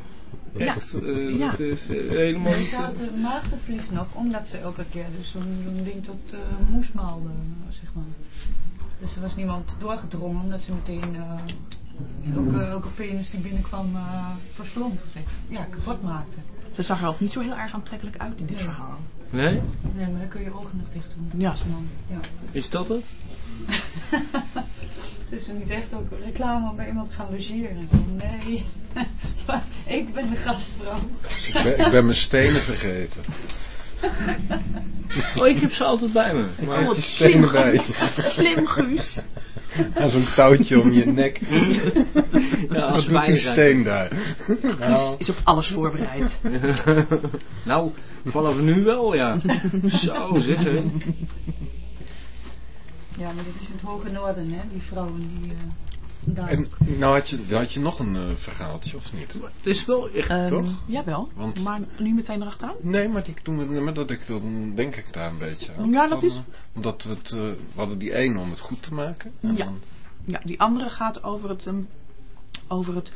Ja. Echt, eh, Ja. dat is eh, helemaal ze had een maagdenvlies nog, omdat ze elke keer dus zo'n ding tot eh moes maalde, zeg maar. Dus er was niemand doorgedrongen, omdat ze meteen eh, elke, elke penis die binnenkwam uh, verslond. zeg. Ja, kapot maakte. Ze zag er ook niet zo heel erg aantrekkelijk uit in dit Nee. verhaal. Nee? Nee, maar dan kun je je ogen nog dicht doen. Ja. ja. Is dat het? Het is er niet echt ook reclame om bij iemand te gaan logeren en zo. Nee, maar ik ben de gastvrouw. Ik ben, ik ben mijn stenen vergeten. Oh, ik heb ze altijd bij me. Maar Oh, wat slim. Guus. Slim, Guus. Zo'n touwtje om je nek. ja, als Wat doet bij steen daar? Nou, Is op alles voorbereid. nou, vanaf nu wel, ja. Zo, zeg hé. Ja, maar dit is in het hoge noorden, hè, die vrouwen die eh, daar... en nou had je, had je nog een eh, verhaaltje, of niet? Het is wel echt... Ehm, Toch? Jawel, Want- maar nu meteen erachteraan? Nee, maar die, toen, maar dat ik, dan denk ik daar een beetje aan. Ja, dat Van, is- eh, Omdat we het, eh, we hadden die ene om het goed te maken. En Ja. dan- Ja, die andere gaat over het, ehm, over het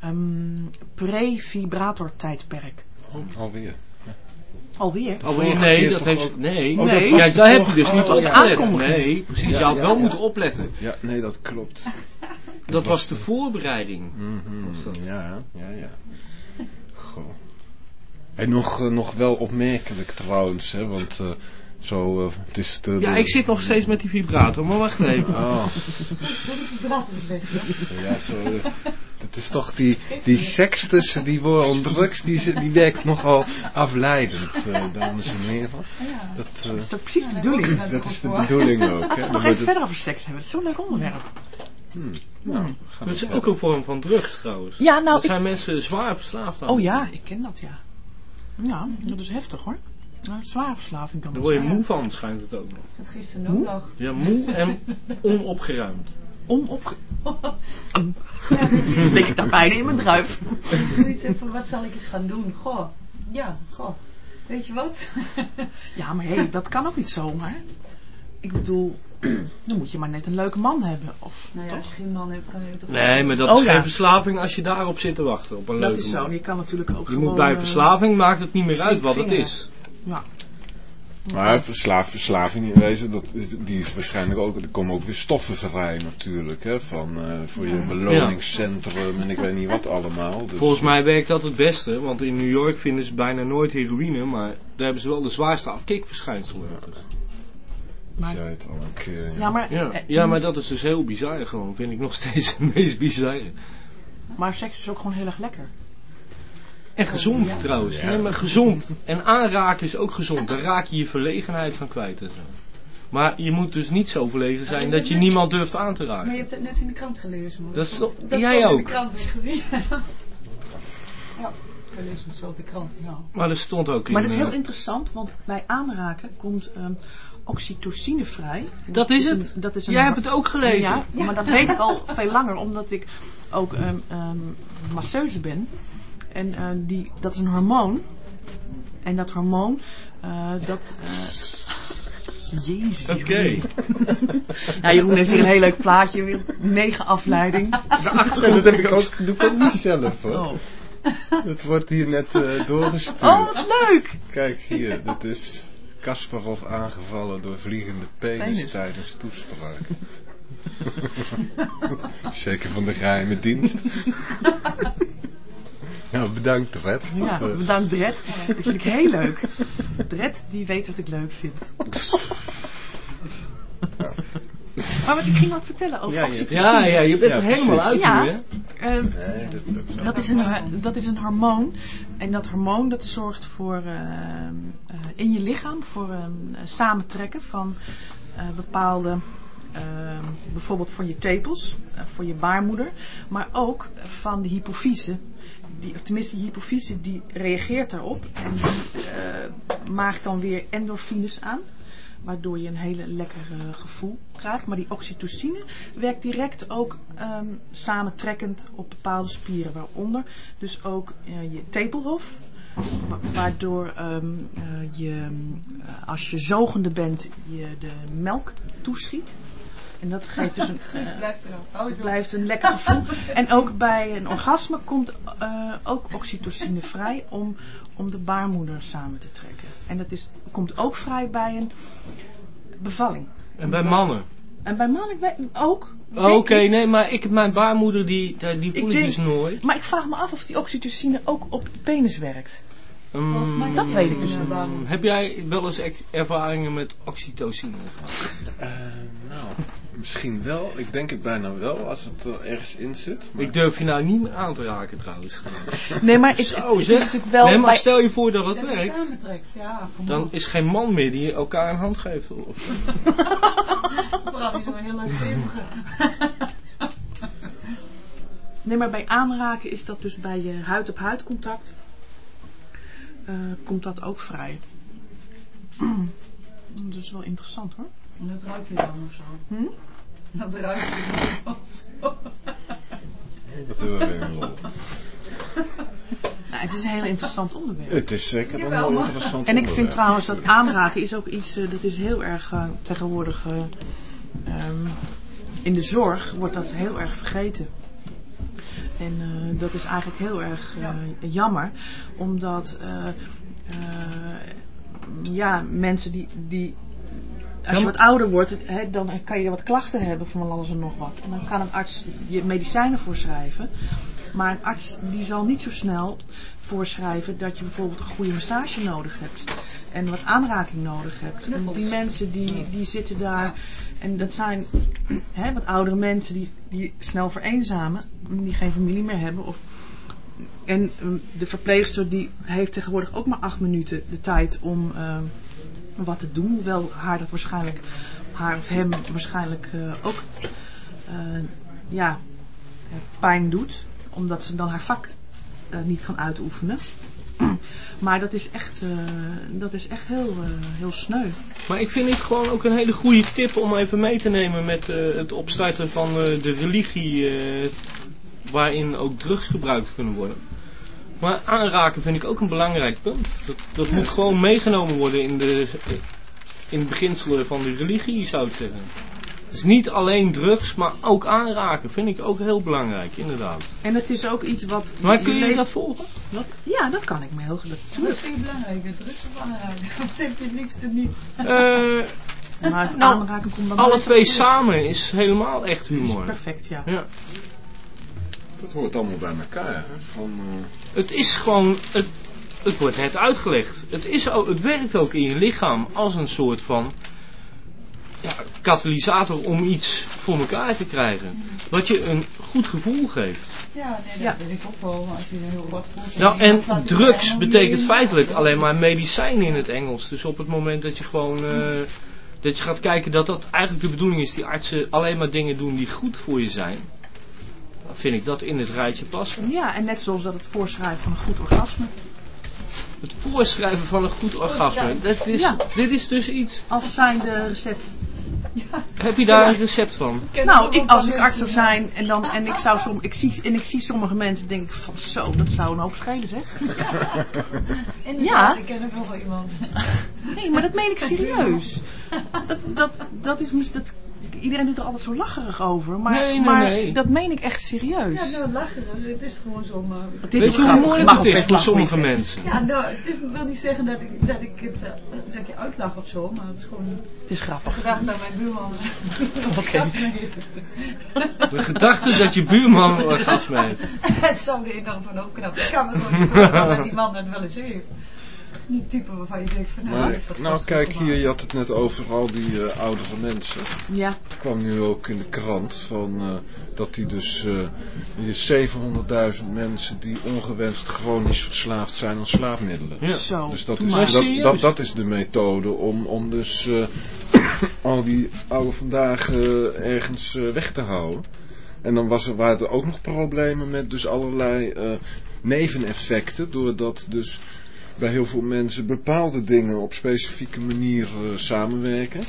ehm, pre-vibrator-tijdperk. oh, alweer. Alweer? Nee, dat heeft... ook- Nee, Oh, nee. Ja, daar heb je dus niet oh, op ja. gelet. Nee, precies. Ja, je had ja, wel ja. moeten opletten. Ja, nee, dat klopt. Dat was de voorbereiding. Mhm, Was dat? Ja, ja, ja. Goh. En nog, eh, nog wel opmerkelijk trouwens, hè, want eh, zo, eh, het is de... Ja, ik zit nog steeds met die vibrator, maar wacht even. Oh, ja. ja, zo, het is toch die, die seks tussen die woorden onderdruks, die, die werkt nogal afleidend, dames en heren. Ja. Dat, eh, Dat is toch precies de bedoeling? dat is de bedoeling ook, hè. We het, verder over seks hebben. Het is zo'n leuk onderwerp. hmm, nou, gaan Dat is ook een vorm van drugs trouwens. Ja, nou, Dat ik- zijn mensen zwaar verslaafd aan. Oh ja, ik ken dat, ja. Ja, dat is heftig hoor. Nou, zware verslaving kan Daar dat word je zijn. moe van, schijnt het ook nog. Dat gisteren ook nog. Ja, moe en onopgeruimd. Onopge... Lik ik daar bijna in mijn druif. Zoiets van, wat zal ik eens gaan doen? Goh, ja, goh. Weet je wat? Ja, maar hé, dat kan ook niet zomaar. Ik bedoel, dan moet je maar net een leuke man hebben. Of, nou ja, als toch? je geen man hebt, kan je toch... Nee, maar dat Oh, is ja. geen verslaving als je daarop zit te wachten. Op een Dat leuke is zo. man. Je kan natuurlijk ook Je gewoon... moet bij eh, verslaving maakt het niet meer uit wat het is. Ja. Maar verslaaf, verslaving in wezen, dat is, die is waarschijnlijk ook, er komen ook weer stoffen vrij natuurlijk, hè, van, eh, voor je beloningscentrum en ik weet niet wat allemaal. Dus, Volgens mij werkt dat het beste, want in New York vinden ze bijna nooit heroïne, maar daar hebben ze wel de zwaarste afkikverschijnselen. Dus. Maar, zei het al een keer, ja. Ja, maar, Ja. eh, ja, maar dat is dus heel bizar gewoon, vind ik nog steeds het meest bizarre. maar seks is ook gewoon heel erg lekker. En gezond trouwens. Ja. Nee, maar gezond. En aanraken is ook gezond. Daar raak je je verlegenheid van kwijt en zo. Maar je moet dus niet zo verlegen zijn dat je niemand durft aan te Maar je raken. hebt het net in de krant gelezen. Dat is toch- dat jij stond in ook? de krant, gezien. ja, het zo op de krant, ja. Maar er stond ook in... Maar dat is heel eh, interessant, want bij aanraken komt ehm, oxytocine vrij. Dat is een- het. dat is een Jij hebt het ook gelezen. Ja, maar dat weet ik al veel langer, omdat ik ook ehm, ehm, masseuse ben. En eh, die, dat is een hormoon. En dat hormoon, eh, dat... eh, Jezus. Oké. Jeroen. Ja, Jeroen heeft hier een heel leuk plaatje, weer mega afleiding. Ja, dat heb ik ook, doe ik ook niet zelf hoor. Oh, Dat wordt hier net eh, doorgestuurd. oh wat leuk! Kijk hier, dit is Kasparov aangevallen door vliegende penis, Penis. tijdens toespraak. Zeker van de geheime dienst. nou, bedankt Red. Ja, Eh, bedankt Dred. Dat vind ik heel leuk. Dred, die weet wat ik leuk vind. Maar wat ik ging wat vertellen over Ja, ja. oxytocine. Ja, ja, je bent Ja, er helemaal precies. uit Ja. nu, hè? Ehm, Nee, dat, dat, dat, is een, dat is een hormoon. En dat hormoon dat zorgt voor ehm, eh, in je lichaam voor een samentrekken van eh, bepaalde, ehm, bijvoorbeeld van je tepels, eh, voor je baarmoeder, maar ook van de hypofyse. Die, of tenminste, die hypofyse die reageert daarop en die eh, maakt dan weer endorfines aan. Waardoor je een hele lekker eh, gevoel krijgt. Maar die oxytocine werkt direct ook ehm, samentrekkend op bepaalde spieren. Waaronder dus ook eh, je tepelhof. wa- Waardoor ehm, eh, je, eh, als je zogende bent, je de melk toeschiet. En dat geeft dus een, eh, blijft. Oh, het blijft een lekker gevoel. En ook bij een orgasme komt eh, ook oxytocine vrij om, om de baarmoeder samen te trekken. En dat is, komt ook vrij bij een bevalling. En bij mannen. En bij mannen ook. Oh, Oké, nee, maar ik heb mijn baarmoeder, die, die voel ik, denk- dus nooit. Maar ik vraag me af of die oxytocine ook op de penis werkt. Mij Dat weet ik dus niet. Heb jij wel eens ervaringen met oxytocine gehad? Eh, nou, misschien wel. Ik denk het bijna wel, als het er ergens in zit. Maar Ik durf je nou niet meer aan te raken trouwens. Nee, maar ik, Zo het is natuurlijk wel... nee, maar bij- stel je voor dat het Dat het werkt. samentrekt, ja. Dan op. is geen man meer die elkaar een hand geeft. Of, Vooral niet zo'n hele stevige. Nee, maar bij aanraken is dat dus bij je huid-op-huid contact. Eh, komt dat ook vrij. dat is wel interessant hoor. En dat ruikt je dan of zo. Hm? Dat ruikt je dan of zo. dat hebben we weer een lol. Nou, het is een heel interessant onderwerp. Het is zeker een heel interessant En ik vind onderwerp. trouwens dat aanraken is ook iets, eh, dat is heel erg eh, tegenwoordig eh, ehm, in de zorg wordt dat heel erg vergeten. En eh, dat is eigenlijk heel erg eh, jammer, omdat eh, ja, mensen die, die als je wat ouder wordt, dan kan je wat klachten hebben van alles en nog wat. En dan kan een arts je medicijnen voorschrijven. Maar een arts die zal niet zo snel voorschrijven dat je bijvoorbeeld een goede massage nodig hebt. En wat aanraking nodig hebt. En die mensen die, die zitten daar. En dat zijn hè, wat oudere mensen die, die snel vereenzamen. Die geen familie meer hebben. Of, en um, de verpleegster die heeft tegenwoordig ook maar acht minuten de tijd om eh, wat te doen. Hoewel haar dat waarschijnlijk, haar of hem waarschijnlijk eh, ook eh, ja, pijn doet. Omdat ze dan haar vak niet kan uitoefenen. Maar dat is echt, eh, dat is echt heel, eh, heel sneu. Maar ik vind het gewoon ook een hele goede tip om even mee te nemen met eh, het opstarten van eh, de religie eh, waarin ook drugs gebruikt kunnen worden. Maar aanraken vind ik ook een belangrijk punt. Dat, dat moet gewoon meegenomen worden in de, in de beginselen van de religie, zou ik zeggen. Dus niet alleen drugs, maar ook aanraken vind ik ook heel belangrijk, inderdaad. En het is ook iets wat... Maar kun je leest- dat volgen? Wat? Ja, dat kan ik me heel goed. Dat vind je belangrijk, drugs of aanraken. Dat heb je het liefst niet. Eh, Maar Nou, aanraken komt dan alle twee samen is helemaal echt is humor. Perfect, ja. Ja. Dat hoort allemaal bij elkaar. Hè? Van, eh, Het is gewoon, het, het wordt net uitgelegd. Het, is ook, het werkt ook in je lichaam als een soort van ja, katalysator om iets voor elkaar te krijgen. Wat je een goed gevoel geeft. Ja, nee, dat Ja. weet ik ook wel. Als je heel wat voelt. Nou, en drugs betekent feitelijk alleen maar medicijn in het Engels. Dus op het moment dat je gewoon, eh, dat je gaat kijken dat dat eigenlijk de bedoeling is, die artsen alleen maar dingen doen die goed voor je zijn. Dan vind ik dat in het rijtje passen. Ja, en net zoals dat het voorschrijven van een goed orgasme. Het voorschrijven van een goed orgasme. Dat is, Ja. Dit is dus iets. Als zijnde recept. Heb je daar een recept van? Nou, ik, als ik arts zou zijn en, dan, en, ik zou som, ik zie, en ik zie sommige mensen denk ik van zo, dat zou een hoop schelen zeg. Ja. ik ken ook nog wel iemand. Nee, maar dat meen ik serieus. Dat, dat, dat is, dat, iedereen doet er altijd zo lacherig over. Maar, Nee, nee, maar nee. dat meen ik echt serieus. Ja, nou lachen, het is gewoon zo maar. Het is Weet je hoe moeilijk het is voor sommige mensen? Ja, nou, het is, wil niet zeggen dat ik, dat ik het, eh, dat je uitlach of zo, maar het is gewoon Het is grappig. gedacht aan mijn buurman. Oké. De gedachte dat je buurman een orgasme heeft. Het zou er enorm van opknappen. Ik kan me gewoon niet dat die man dat wel eens heeft. Het is niet het type waarvan je denkt van nou, maar, nou kijk hier, je had het net over al die eh, oudere mensen. Ja, Het kwam nu ook in de krant van eh, dat die dus eh, je 700.000 mensen die ongewenst chronisch verslaafd zijn aan slaapmiddelen. Ja. zo. Dus dat is, dat, dat, dat is de methode om, om dus eh, al die oude vandaag eh, ergens eh, weg te houden. En dan was er, waren er ook nog problemen met dus allerlei eh, neveneffecten. Doordat dus bij heel veel mensen bepaalde dingen op specifieke manier eh, samenwerken.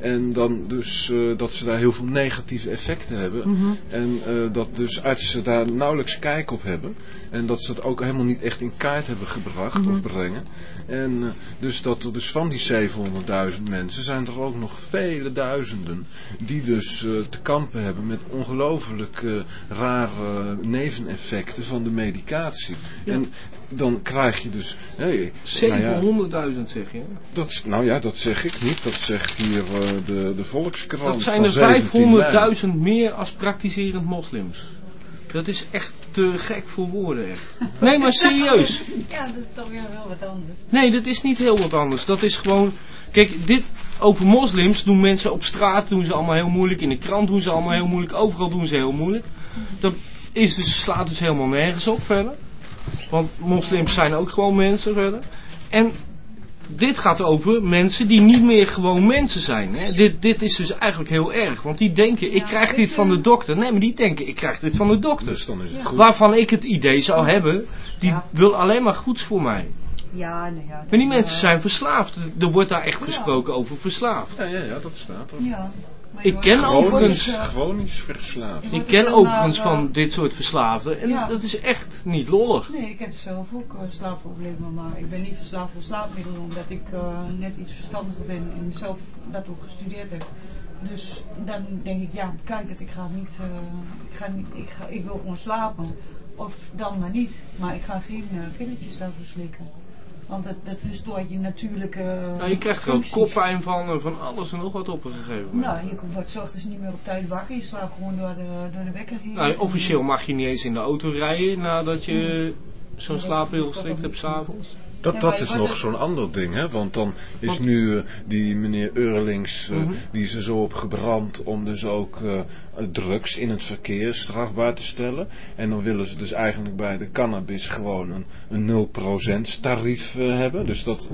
En dan dus eh, dat ze daar heel veel negatieve effecten hebben. Mhm. En eh, dat dus artsen daar nauwelijks kijk op hebben. En dat ze het ook helemaal niet echt in kaart hebben gebracht Mhm. of brengen. En dus dat er dus van die 700.000 mensen zijn er ook nog vele duizenden die dus te kampen hebben met ongelooflijk rare neveneffecten van de medicatie. Ja. En dan krijg je dus... Hey, nou ja, 700.000 zeg je. dat, is- nou ja, dat zeg ik niet. Dat zegt hier eh, de, de Volkskrant Dat zijn van 17 mei. er 500.000 meer als praktiserend moslims. Dat is echt te gek voor woorden echt. Nee, maar serieus. Ja, dat is toch weer wel wat anders. Nee, dat is niet heel wat anders. Dat is gewoon... Kijk, dit, over moslims doen mensen op straat doen ze allemaal heel moeilijk. In de krant doen ze allemaal heel moeilijk. Overal doen ze heel moeilijk. Dat is dus, slaat dus helemaal nergens op verder. Want moslims zijn ook gewoon mensen verder. En dit gaat over mensen die niet meer gewoon mensen zijn. Hè? Dit, dit is dus eigenlijk heel erg. Want die denken, ik krijg dit van de dokter. Nee, maar die denken, ik krijg dit van de dokter. Dus dan is het goed. Waarvan ik het idee zou hebben, die Ja. wil alleen maar goeds voor mij. Ja, nou ja. Maar die mensen eh, zijn verslaafd. Er wordt daar echt Ja. gesproken over verslaafd. Ja, ja, ja, dat staat er. Ja. Ik ken overigens- Chronisch, eh, chronisch verslaafd. Ik ken er overigens eh, van dit soort verslaafden. En Ja. dat is echt niet lollig. Nee, ik heb zelf ook eh, slaapproblemen, maar ik ben niet verslaafd aan slaapmiddelen omdat ik eh, net iets verstandiger ben en zelf dat ook gestudeerd heb. Dus dan denk ik, ja, kijk het, ik ga niet, eh, ik, ga niet ik, ga, ik wil gewoon slapen. Of dan maar niet, maar ik ga geen eh, pilletjes daarvoor slikken. Want dat, dat verstoort je natuurlijke Nou, je krijgt er ook koppijn van, en van alles en nog wat op een gegeven moment. Nou, je wordt ochtends niet meer op tijd wakker, je slaapt gewoon door de, door de wekker heen. Nou, officieel mag je niet eens in de auto rijden nadat je zo'n slaapmiddel is toch geslikt hebt s'avonds. Dat, dat is nog zo'n ander ding, hè? Want dan is nu eh, die meneer Eurlings, eh, Mhm. die is er zo op gebrand om dus ook eh, drugs in het verkeer strafbaar te stellen. En dan willen ze dus eigenlijk bij de cannabis gewoon een, een 0% tarief hebben. Dus dat,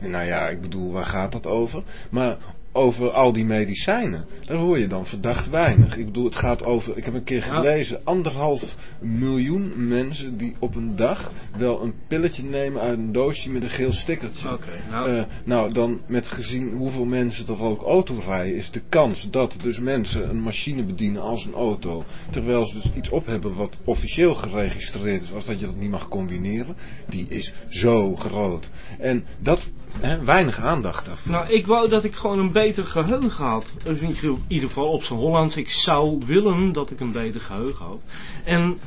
nou ja, ik bedoel, waar gaat dat over? Maar over al die medicijnen, daar hoor je dan verdacht weinig. Ik bedoel, het gaat over, ik heb een keer gelezen, anderhalf miljoen mensen die op een dag wel een pilletje nemen uit een doosje met een geel stickertje. Nou. Eh, nou, dan met gezien hoeveel mensen er ook auto rijden, is de kans dat dus mensen een machine bedienen als een auto, terwijl ze dus iets op hebben wat officieel geregistreerd is, als dat je dat niet mag combineren, die is zo groot. En dat, hè, weinig aandacht daarvoor. Nou, ik wou dat ik gewoon een beter geheugen had. Dus in ieder geval op zijn Hollands. Ik zou willen dat ik een beter geheugen had. En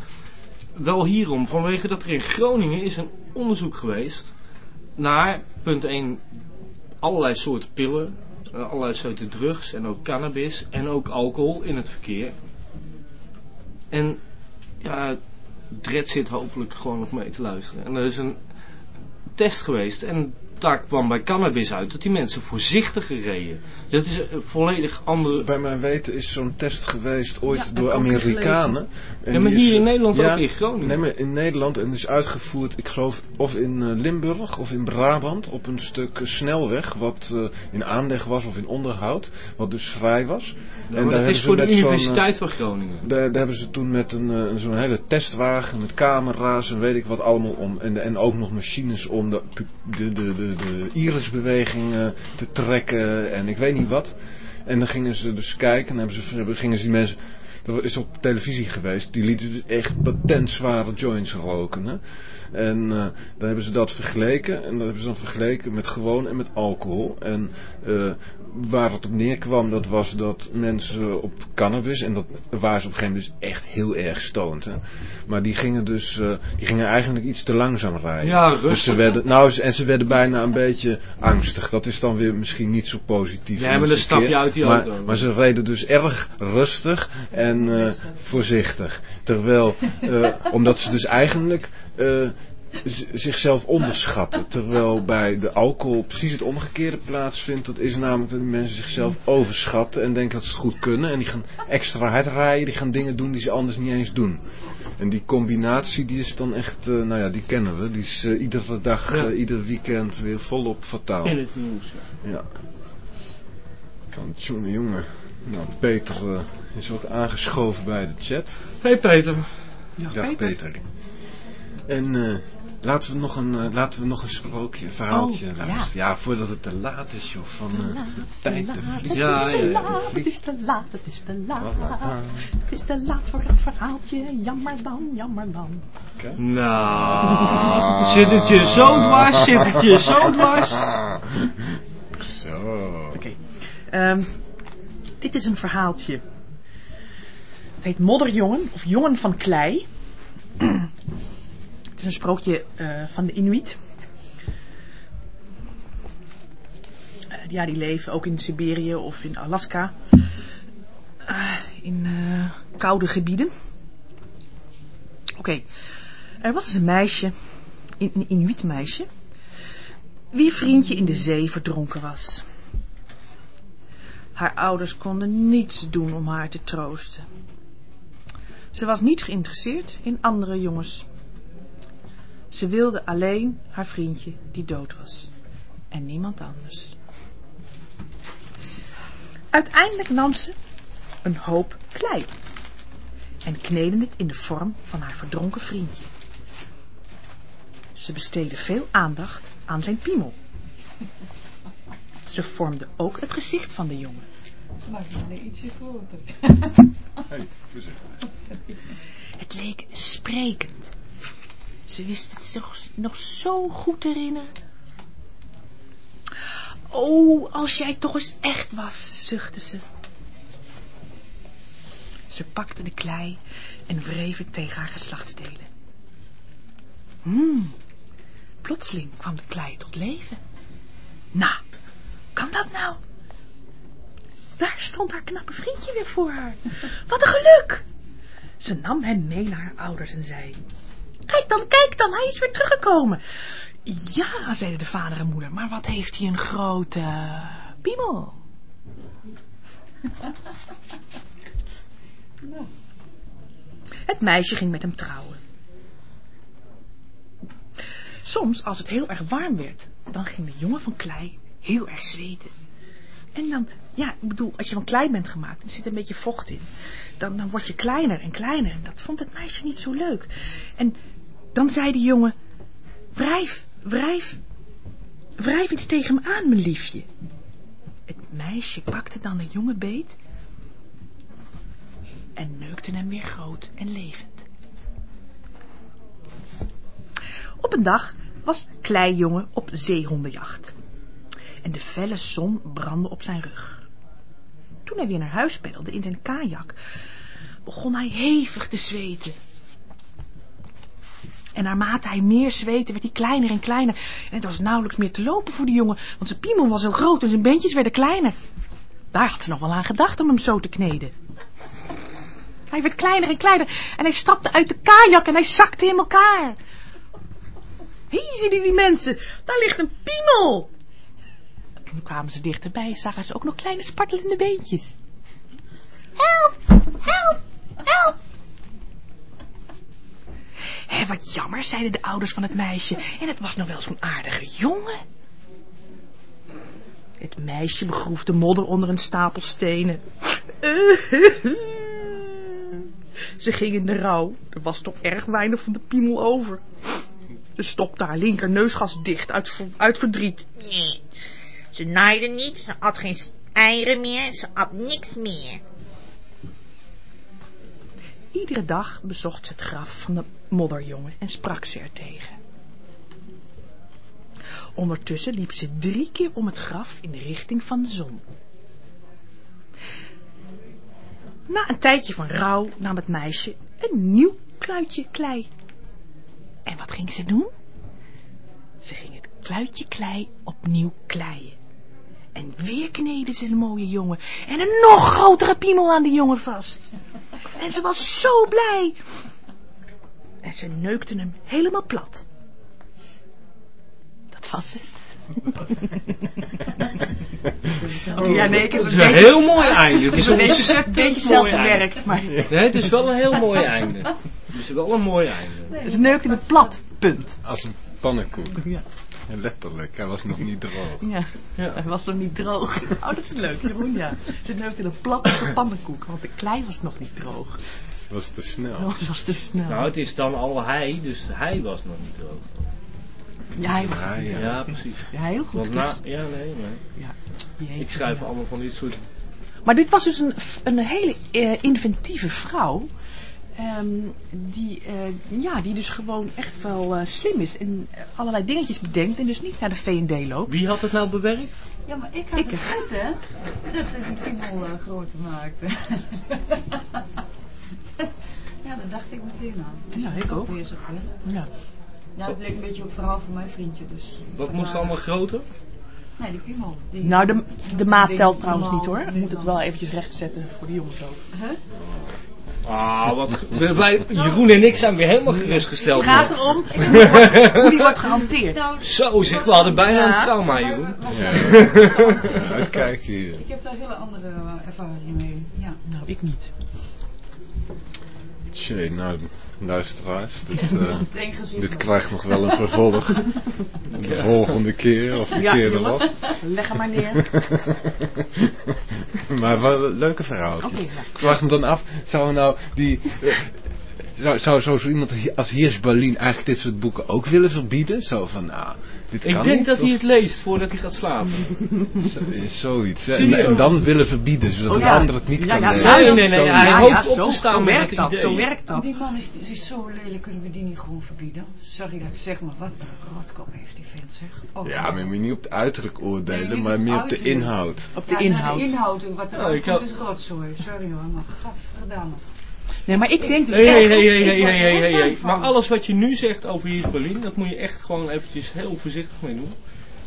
wel hierom, vanwege dat er in Groningen is een onderzoek geweest naar, punt 1, allerlei soorten pillen, eh, allerlei soorten drugs en ook cannabis en ook alcohol in het verkeer. En ja, Dred zit hopelijk gewoon nog mee te luisteren. En er is een test geweest en daar kwam bij cannabis uit dat die mensen voorzichtiger reden. Dat is een volledig andere... Bij mijn weten is zo'n test geweest ooit Ja, door Amerikanen. En Ja, maar is, hier in Nederland ja, ook in Groningen. Nee, maar in Nederland en is uitgevoerd, ik geloof, of in eh, Limburg of in Brabant, op een stuk eh, snelweg, wat eh, in aanleg was of in onderhoud, wat dus vrij was. Ja, maar dat is voor de Universiteit van Groningen. Daar, daar hebben ze toen met een, zo'n hele testwagen met camera's en weet ik wat allemaal om. En, en ook nog machines om de, de, de, de, de irisbeweging te trekken en ik weet niet wat. En dan gingen ze dus kijken en hebben ze, gingen ze die mensen... Dat is op televisie geweest. Die lieten dus echt patent zware joints roken. Hè? En eh, dan hebben ze dat vergeleken. En dat hebben ze dan vergeleken met gewoon en met alcohol. En eh, waar het op neerkwam, dat was dat mensen op cannabis. En dat waren ze op een gegeven moment dus echt heel erg stoned. Hè? Maar die gingen dus, eh, die gingen eigenlijk iets te langzaam rijden. Ja, Dus rustig. ze werden, nou, en ze werden bijna een beetje angstig. Dat is dan weer misschien niet zo positief. In maar het dan stap je verkeer. uit die maar, auto. Maar ze reden dus erg rustig en eh, voorzichtig. Terwijl, eh, omdat ze dus eigenlijk eh, zichzelf onderschatten. Terwijl bij de alcohol precies het omgekeerde plaatsvindt. Dat is namelijk dat die mensen zichzelf overschatten en denken dat ze het goed kunnen. En die gaan extra hard rijden, die gaan dingen doen die ze anders niet eens doen. En die combinatie die is dan echt, nou ja, die kennen we. Die is iedere dag, Ja. ieder weekend weer volop fataal. In het nieuws. ja. Ja. Van jongen, jongen. Nou, Peter eh, is ook aangeschoven bij de chat. Hey Peter. Dag Peter. En eh, laten we nog een, eh, laten we nog een sprookje, een verhaaltje Oh, ja. luisteren. Ja. voordat het te laat is, joh. Van eh, laat, de tijd te vliegen. Ja, het is te ja. laat, het is te laat, het is te laat. Het is te laat voor het verhaaltje, jammer dan, jammer dan. Nou, zit het je zo dwars, zit het je zo dwars. Zo. Oké. Ehm, dit is een verhaaltje. Het heet Modderjongen of Jongen van Klei. het is een sprookje eh, van de Inuit. Eh, ja, die leven ook in Siberië of in Alaska. Eh, in koude gebieden. Oké. Er was een meisje, een Inuit meisje, wie vriendje in de zee verdronken was. Haar ouders konden niets doen om haar te troosten. Ze was niet geïnteresseerd in andere jongens. Ze wilde alleen haar vriendje die dood was. En niemand anders. Uiteindelijk nam ze een hoop klei. En kneedde het in de vorm van haar verdronken vriendje. Ze besteedde veel aandacht aan zijn piemel. Ze vormde ook het gezicht van de jongen. Ze maakt me ietsje groter. Hey, zeggen het. Het leek sprekend. Ze wist het zich nog zo goed te herinneren. Oh, als jij toch eens echt was, zuchtte ze. Ze pakte de klei en wreef het tegen haar geslachtsdelen. Hmm, plotseling kwam de klei tot leven. Nou, kan dat nou? Daar stond haar knappe vriendje weer voor haar. Wat een geluk! Ze nam hem mee naar haar ouders en zei... Kijk dan, kijk dan, hij is weer teruggekomen. Ja, zeiden de vader en moeder, maar wat heeft hij een grote piemel. Het meisje ging met hem trouwen. Soms, als het heel erg warm werd, dan ging de jongen van klei heel erg zweten. En dan, ja, ik bedoel, als je van klei bent gemaakt, er zit een beetje vocht in. Dan, dan word je kleiner en kleiner. En dat vond het meisje niet zo leuk. En dan zei de jongen, wrijf, wrijf, wrijf iets tegen me aan, mijn liefje. Het meisje pakte dan de jongen beet en neukte hem weer groot en levend. Op een dag was Kleijongen op zeehondenjacht. En de felle zon brandde op zijn rug. Toen hij weer naar huis peddelde in zijn kajak, begon hij hevig te zweten. En naarmate hij meer zweette, werd hij kleiner en kleiner. En het was nauwelijks meer te lopen voor de jongen, want zijn piemel was heel groot en zijn beentjes werden kleiner. Daar had ze nog wel aan gedacht om hem zo te kneden. Hij werd kleiner en kleiner en hij stapte uit de kajak en hij zakte in elkaar. Hier zien die mensen, daar ligt een piemel. Toen kwamen ze dichterbij, zagen ze ook nog kleine spartelende beentjes. Help, help, help. Hé, wat jammer, zeiden de ouders van het meisje. En het was nog wel zo'n aardige jongen. Het meisje begroef de modder onder een stapel stenen. Ze ging in de rouw. Er was toch erg weinig van de piemel over. Ze stopte haar linker neusgas dicht uit, uit verdriet. Ze naaide niet, ze at geen eieren meer, ze at niks meer. Iedere dag bezocht ze het graf van de modderjongen en sprak ze er tegen. Ondertussen liep ze drie keer om het graf in de richting van de zon. Na een tijdje van rouw nam het meisje een nieuw kluitje klei. En wat ging ze doen? Ze ging het kluitje klei opnieuw kleien. En weer kneden ze een mooie jongen en een nog grotere piemel aan de jongen vast. En ze was zo blij. En ze neukten hem helemaal plat. Dat was het. ja, nee, ik heb Het is een heel mooi einde. Het is een ontzettend beetje zelf maar Nee, het is wel een heel mooi einde. Het is wel een mooi einde. ze neukten hem plat, punt. Als een pannenkoek. Ja, En letterlijk, hij was nog niet droog. ja. hij was nog niet droog. Oh, dat is leuk, Jeroen, ja. Hem plat als een pannenkoek, want de klei was nog niet droog. was te snel. Oh, dat was te snel. Nou, het is dan al hij, dus hij was nog niet droog. ja, hij was Ja, ja. Ja, precies. Ja, heel goed. Want na, ja, nee, maar ja, ik het schrijf allemaal van dit soort... Maar dit was dus een, een hele eh, inventieve vrouw. Ehm, die, eh, ja, die dus gewoon echt wel eh, slim is. En eh, allerlei dingetjes bedenkt. En dus niet naar de V&D loopt. Wie had het nou bewerkt? Ja, maar ik had Ik- het goed, hè? Dat ze die piemel eh, groter maakte. ja, dat dacht ik meteen aan. Ja, ik toch ook. bezig. Ja. Ja, het leek een beetje op het verhaal van mijn vriendje, dus... Wat moest allemaal groter? Nee, die piemel. Die, Nou, de, de maat telt trouwens niet hoor. Ik moet het wel eventjes rechtzetten voor de jongens ook. Huh? Ah, wat, wij, Jeroen en ik zijn weer helemaal gerustgesteld. Het gaat erom hoe die wordt gehanteerd. Zo, zeg, we hadden bijna Ja. een trauma, Jeroen. maar- Ja. Uitkijken hier. Ik heb daar hele andere eh, ervaringen mee. Ja. Nou, ik niet. Tjee, nou, luisteraars, dit, eh, gezicht. dit krijgt nog wel een vervolg. De volgende keer, of die Ja, keer erop. leg hem maar neer. maar wel leuke verhaaltjes. Ja. Ik vraag me dan af, zou nou die... eh, zou, zou, zou zo iemand als Heers Berlin eigenlijk dit soort boeken ook willen verbieden? Zo van, nou, dit Ik kan denk niet, dat hij het leest voordat hij gaat slapen. zo- Zoiets. hè? En, en dan willen verbieden, zodat Oh, een ja. ander het niet Ja, kan ja, lezen. ja, Nee, nee, nee, Zo- hij ja, hoopt ja, op te zo, staan zo met werkt dat, idee. zo werkt dat. Die man is, is zo lelijk, kunnen we die niet gewoon verbieden? Sorry dat ik zeg, maar wat een rotkop heeft die vent, zeg. Oh, Ja, maar je moet niet op het uiterlijk oordelen, maar meer op de inhoud. Op de Ja, inhoud. de inhoud, wat er ik is rotzooi. Sorry hoor, maar gadverdamme. Nee, maar ik denk dus hé, echt... hé, hé, ik hé, word hé, hé, heel hé, bang hé. van. Maar alles wat je nu zegt over hier Berlin, dat moet je echt gewoon eventjes heel voorzichtig mee doen.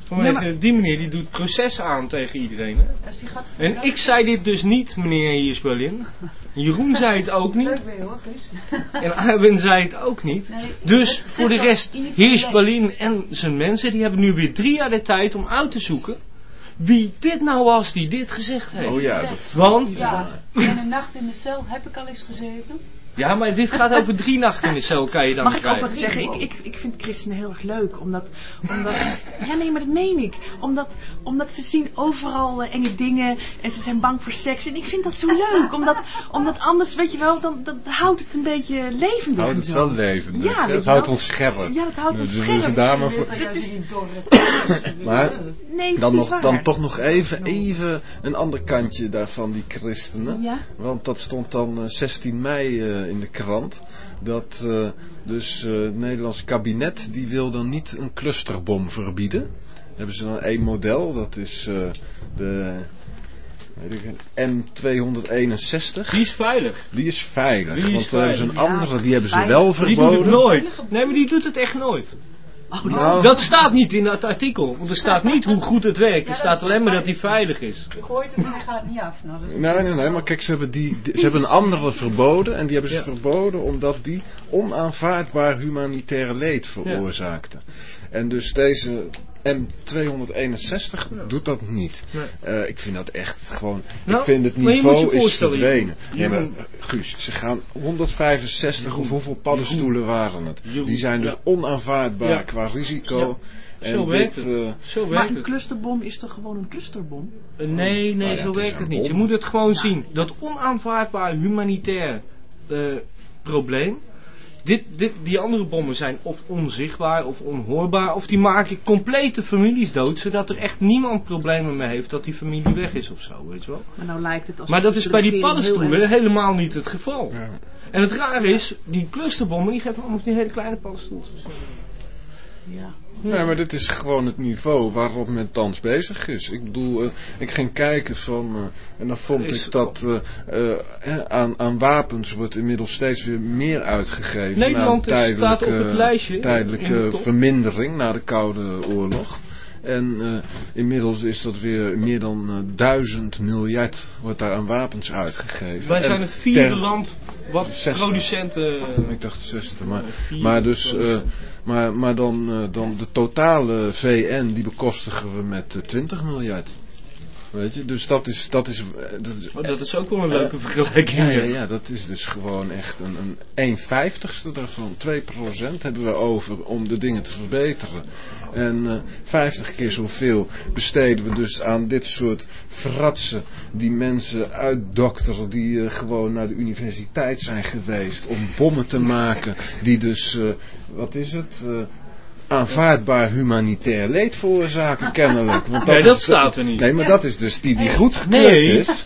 Vanwege Ja, maar- die meneer die doet proces aan tegen iedereen. Hè? Als die gaat En ik zei dit dus niet, meneer Hiers Berlin. Jeroen zei het ook niet. Leuk weer hoor, Chris. En Arwin zei het ook niet. Nee, Dus voor de rest, ieder Berlin en zijn mensen, die hebben nu weer drie jaar de tijd om uit te zoeken wie dit nou was die dit gezegd heeft. Oh ja, dat... Want, Ja, en een nacht in de cel heb ik al eens gezeten. Ja, maar dit gaat over drie nachten in de cel, kan je dan Mag ik ook krijgen. wat zeggen? Ik, ik, ik vind christenen heel erg leuk. Omdat, omdat... Ja, nee, maar dat meen ik. Omdat, omdat ze zien overal eh, enge dingen. En ze zijn bang voor seks. En ik vind dat zo leuk. Omdat, omdat anders, weet je wel, dan, dan houdt het een beetje levendig. Houdt het wel levendig. Ja, je houdt ons scherp. Ja, dat houdt ons Dus we scherp. maar Nee, dan, niet nog, dan toch nog even, even een ander kantje daarvan, die christenen. Ja? Want dat stond dan eh, 16 mei eh, in de krant. Dat eh, dus eh, het Nederlands kabinet, die wil dan niet een clusterbom verbieden. Hebben ze dan één model, dat is eh, de weet ik, M261. Die is veilig. Die is veilig. Die is want dan hebben ze een veilig, andere, die hebben ze Veilig. wel Die doet het verboden. nooit. Nee, maar die doet het echt nooit. Oh, die- Nou, Dat staat niet in dat artikel. Want er staat niet hoe goed het werkt. Er staat alleen maar dat hij veilig. is. Je gooit hem en hij gaat niet af. Nou, is Nee, nee, nee, maar kijk, ze hebben, die, ze hebben een andere verboden. En die hebben ze Ja. verboden omdat die onaanvaardbaar humanitaire leed veroorzaakte. En dus deze M261 doet dat niet. Nee. Eh, ik vind dat echt gewoon. Nou, ik vind het je niveau je is verdwenen. Nee, maar, eh, Guus, ze gaan 165 of hoeveel paddenstoelen waren het? Jeroen, Die zijn dus ja. onaanvaardbaar Ja. qua risico. Ja. En Zo dit, werkt het. eh, Zo Maar werkt een het. clusterbom is toch gewoon een clusterbom? Nee, nee, Nou ja, zo werkt het niet. Je moet het gewoon zien. Dat onaanvaardbaar humanitair eh, probleem. Dit, dit, die andere bommen zijn of onzichtbaar of onhoorbaar. Of die maken complete families dood. Zodat er echt niemand problemen mee heeft dat die familie weg is of zo. Weet je wel. Maar nou lijkt het als Maar dat is bij die paddenstoelen helemaal niet het geval. ja. En het rare is, die clusterbommen die geven allemaal die hele kleine paddenstoeltjes. Ja. Nee, maar dit is gewoon het niveau waarop men thans bezig is. Ik bedoel, eh, ik ging kijken van, eh, en dan vond Is- ik dat eh, aan, aan wapens wordt inmiddels steeds weer meer uitgegeven. Nederland staat op het tijdelijke- lijstje in Tijdelijke vermindering na de Koude Oorlog. En eh, inmiddels is dat weer meer dan eh, duizend miljard wordt daar aan wapens uitgegeven. Wij En zijn het vierde land wat producenten... ik dacht 60, maar, maar, dus, eh, maar, maar dan, dan de totale VN die bekostigen we met eh, 20 miljard. Weet je, dus dat is, dat is, eh, dat is dat is ook wel een leuke vergelijking. ja, ja, ja, dat is dus gewoon echt een, een 1 vijftigste daarvan. 2% hebben we over om de dingen te verbeteren. En eh 50 keer zoveel besteden we dus aan dit soort fratsen die mensen uitdokteren die eh, gewoon naar de universiteit zijn geweest om bommen te maken die dus, eh, wat is het, eh, aanvaardbaar humanitair leed veroorzaken kennelijk. Want Nee, is dat staat er niet. Nee, maar dat is dus die die goedgekeurd Nee. is.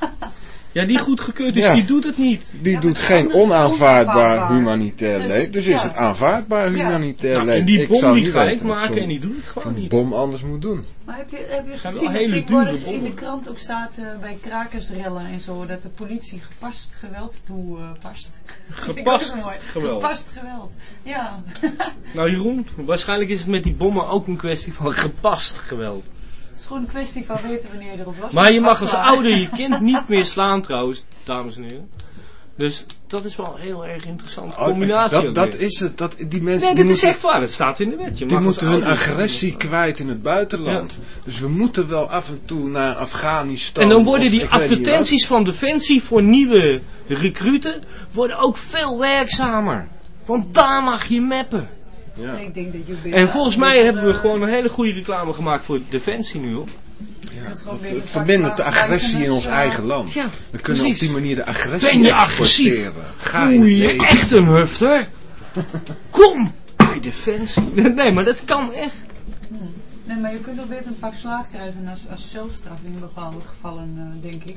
Ja, die goedgekeurd is, Ja. die doet het niet. Die Ja, doet geen onaanvaardbaar humanitair Dus, leed. Dus ja. is het aanvaardbaar Ja. humanitair Nou, leed. en die Ik bom zou die ga ik maken en die doet het gewoon niet. bom anders moet doen. Maar heb je, heb je zijn gezien hele in de krant ook staat bij krakersrellen en zo dat de politie gepast geweld toepast? Gepast geweld. Gepast geweld, ja. Nou Jeroen, waarschijnlijk is het met die bommen ook een kwestie van gepast geweld. Het is gewoon een kwestie van weten wanneer je erop los Maar je mag als ouder je kind niet meer slaan trouwens, dames en heren. Dus dat is wel een heel erg interessante Oh, combinatie. dat, dat is het. Dat, die mensen Nee, die dit is moeten, echt waar. Het staat in de wet. Je die mag moeten hun agressie kwijt in het buitenland. Dus we moeten wel af en toe naar Afghanistan. En dan worden of die advertenties van Defensie voor nieuwe recruten worden ook veel werkzamer. Want daar mag je mappen. Ja. Ik denk dat je weer- En volgens mij hebben we gewoon een hele goede reclame gemaakt voor Defensie nu hoor. het weer Het verbindt de agressie in ons eigen land. Ja, We kunnen precies. op die manier de agressie Ben je agressief? exporteren. Ga in je echt een hufter? Kom bij Defensie. Nee, maar dat kan echt. Nee, maar je kunt ook beter een pak slaag krijgen als, als zelfstraf in bepaalde gevallen, eh, denk ik.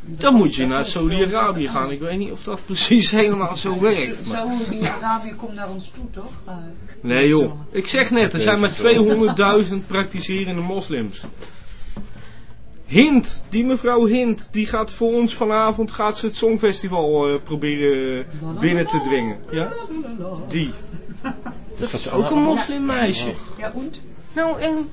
Dan moet je naar Saudi-Arabië gaan. Ik weet niet of dat precies helemaal zo werkt. Maar... Saudi-Arabië komt naar ons toe, toch? Eh, Nee joh, ik zeg net, er zijn maar 200.000 praktiserende moslims. Hint, die mevrouw Hint, die gaat voor ons vanavond gaat ze het Songfestival eh, proberen binnen te dwingen. Ja? Die. Dat is ook een moslimmeisje. Ja, en? Nou, en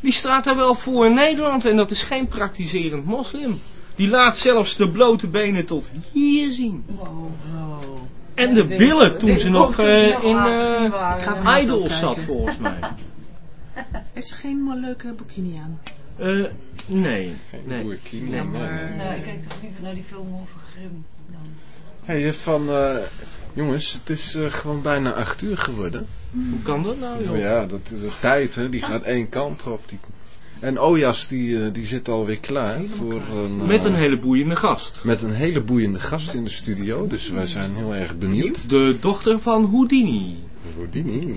die staat daar wel voor in Nederland en dat is geen praktiserend moslim. Die laat zelfs de blote benen tot hier zien. Wow, wow. En de billen toen ze nog eh, in eh, Ik ga vanavond Idol zat volgens mij. Heeft ze geen leuke bikini aan? Eh, nee. Geen nee. Nee. nee, nee. Nee, ik kijk toch liever naar die film over Grim dan. Hey, van, eh, jongens, het is eh, gewoon bijna acht uur geworden. Hoe kan dat nou, joh? Oh ja, dat, de tijd, hè, die gaat één kant op. Die... En Ojas, die, eh, die zit alweer klaar voor een... eh, Met een hele boeiende gast. met een hele boeiende gast in de studio. Dus wij zijn heel erg benieuwd. De dochter van Houdini. Houdini.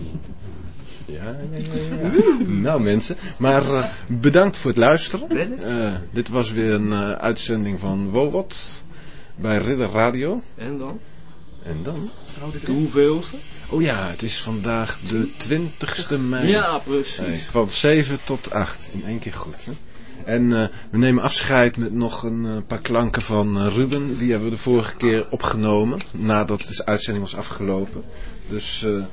Ja, ja, ja, ja. nou mensen, maar bedankt voor het luisteren. Eh, dit was weer een uitzending van Wowot bij Ridder Radio. En dan? En dan? De hoeveelste? Oh ja, het is vandaag de 20ste mei. Ja, precies. Nee, van 7 tot 8. In één keer goed. Hè? En eh, we nemen afscheid met nog een eh, paar klanken van eh, Ruben. Die hebben we de vorige keer opgenomen. Nadat de uitzending was afgelopen. Dus eh,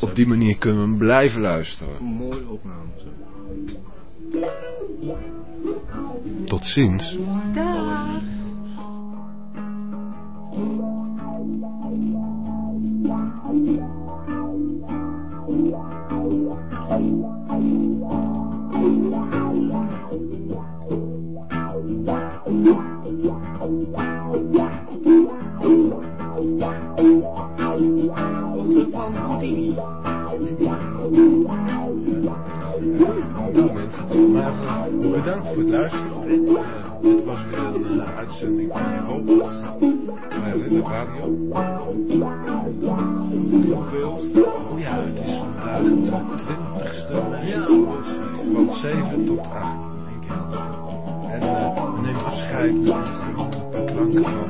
op die manier kunnen we hem blijven luisteren. een mooie opname. Zo. Tot ziens. Dochter voor het luisteren. Eh, dit was weer een eh, uitzending van Robot bij Ridder Radio. Hoeveelste? Oh ja, het is vandaag de 20ste mei. Ja, Van 7 tot 8. denk ik. En eh, we nemen afscheid met een paar klanken van